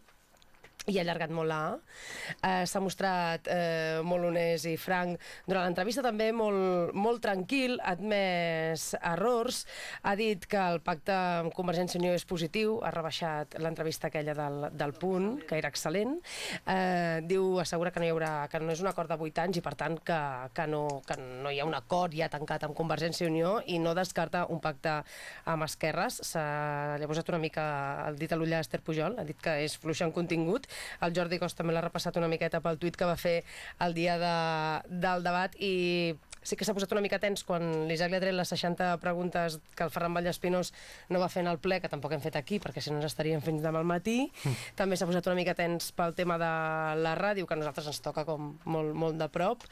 i ha allargat molt la A. Eh, S'ha mostrat eh, molt honest i franc durant l'entrevista, també molt, molt tranquil, ha admès errors, ha dit que el pacte amb Convergència i Unió és positiu, ha rebaixat l'entrevista aquella del, del punt, que era excel·lent, eh, diu, assegura que no, hi haurà, que no és un acord de 8 anys i per tant que, que, no, que no hi ha un acord ja tancat amb Convergència i Unió i no descarta un pacte amb Esquerres. S'ha posat una mica el dit a l'ull a Esther Pujol, ha dit que és fluixa en contingut, el Jordi Costa també l'ha repassat una miqueta pel tuit que va fer el dia de, del debat i sí que s'ha posat una mica tens quan l'Isaac li ha tret les 60 preguntes que el Ferran Vallespinós no va fer en el ple, que tampoc hem fet aquí, perquè si no ens estaríem fins demà al matí. Mm. També s'ha posat una mica tens pel tema de la ràdio, que a nosaltres ens toca com molt, molt de prop,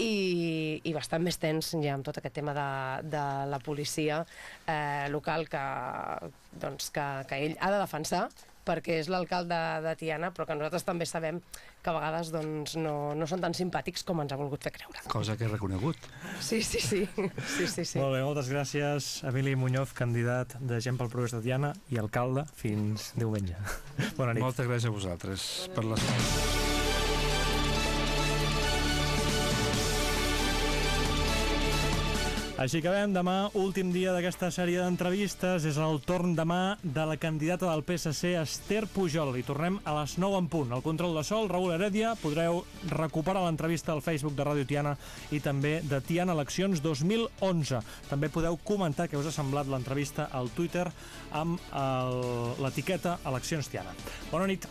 i, i bastant més tens ja amb tot aquest tema de, de la policia eh, local que, doncs, que, que ell ha de defensar perquè és l'alcalde de Tiana, però que nosaltres també sabem que a vegades doncs, no, no són tan simpàtics com ens ha volgut fer creure. Cosa que he reconegut. Sí, sí, sí. sí, sí, sí. Molt bé, moltes gràcies, Emili Muñoz, candidat de Gent pel Progrés de Tiana i alcalde fins diumenge. Bona nit. Moltes gràcies a vosaltres per les... Així que acabem. Demà, últim dia d'aquesta sèrie d'entrevistes. És el torn demà de la candidata del PSC, Esther Pujol. I tornem a les 9 en punt. El control de sol, Raül Heredia. Podreu recuperar l'entrevista al Facebook de Ràdio Tiana i també de Tiana Eleccions 2011. També podeu comentar què us ha semblat l'entrevista al Twitter amb l'etiqueta Eleccions Tiana. Bona nit.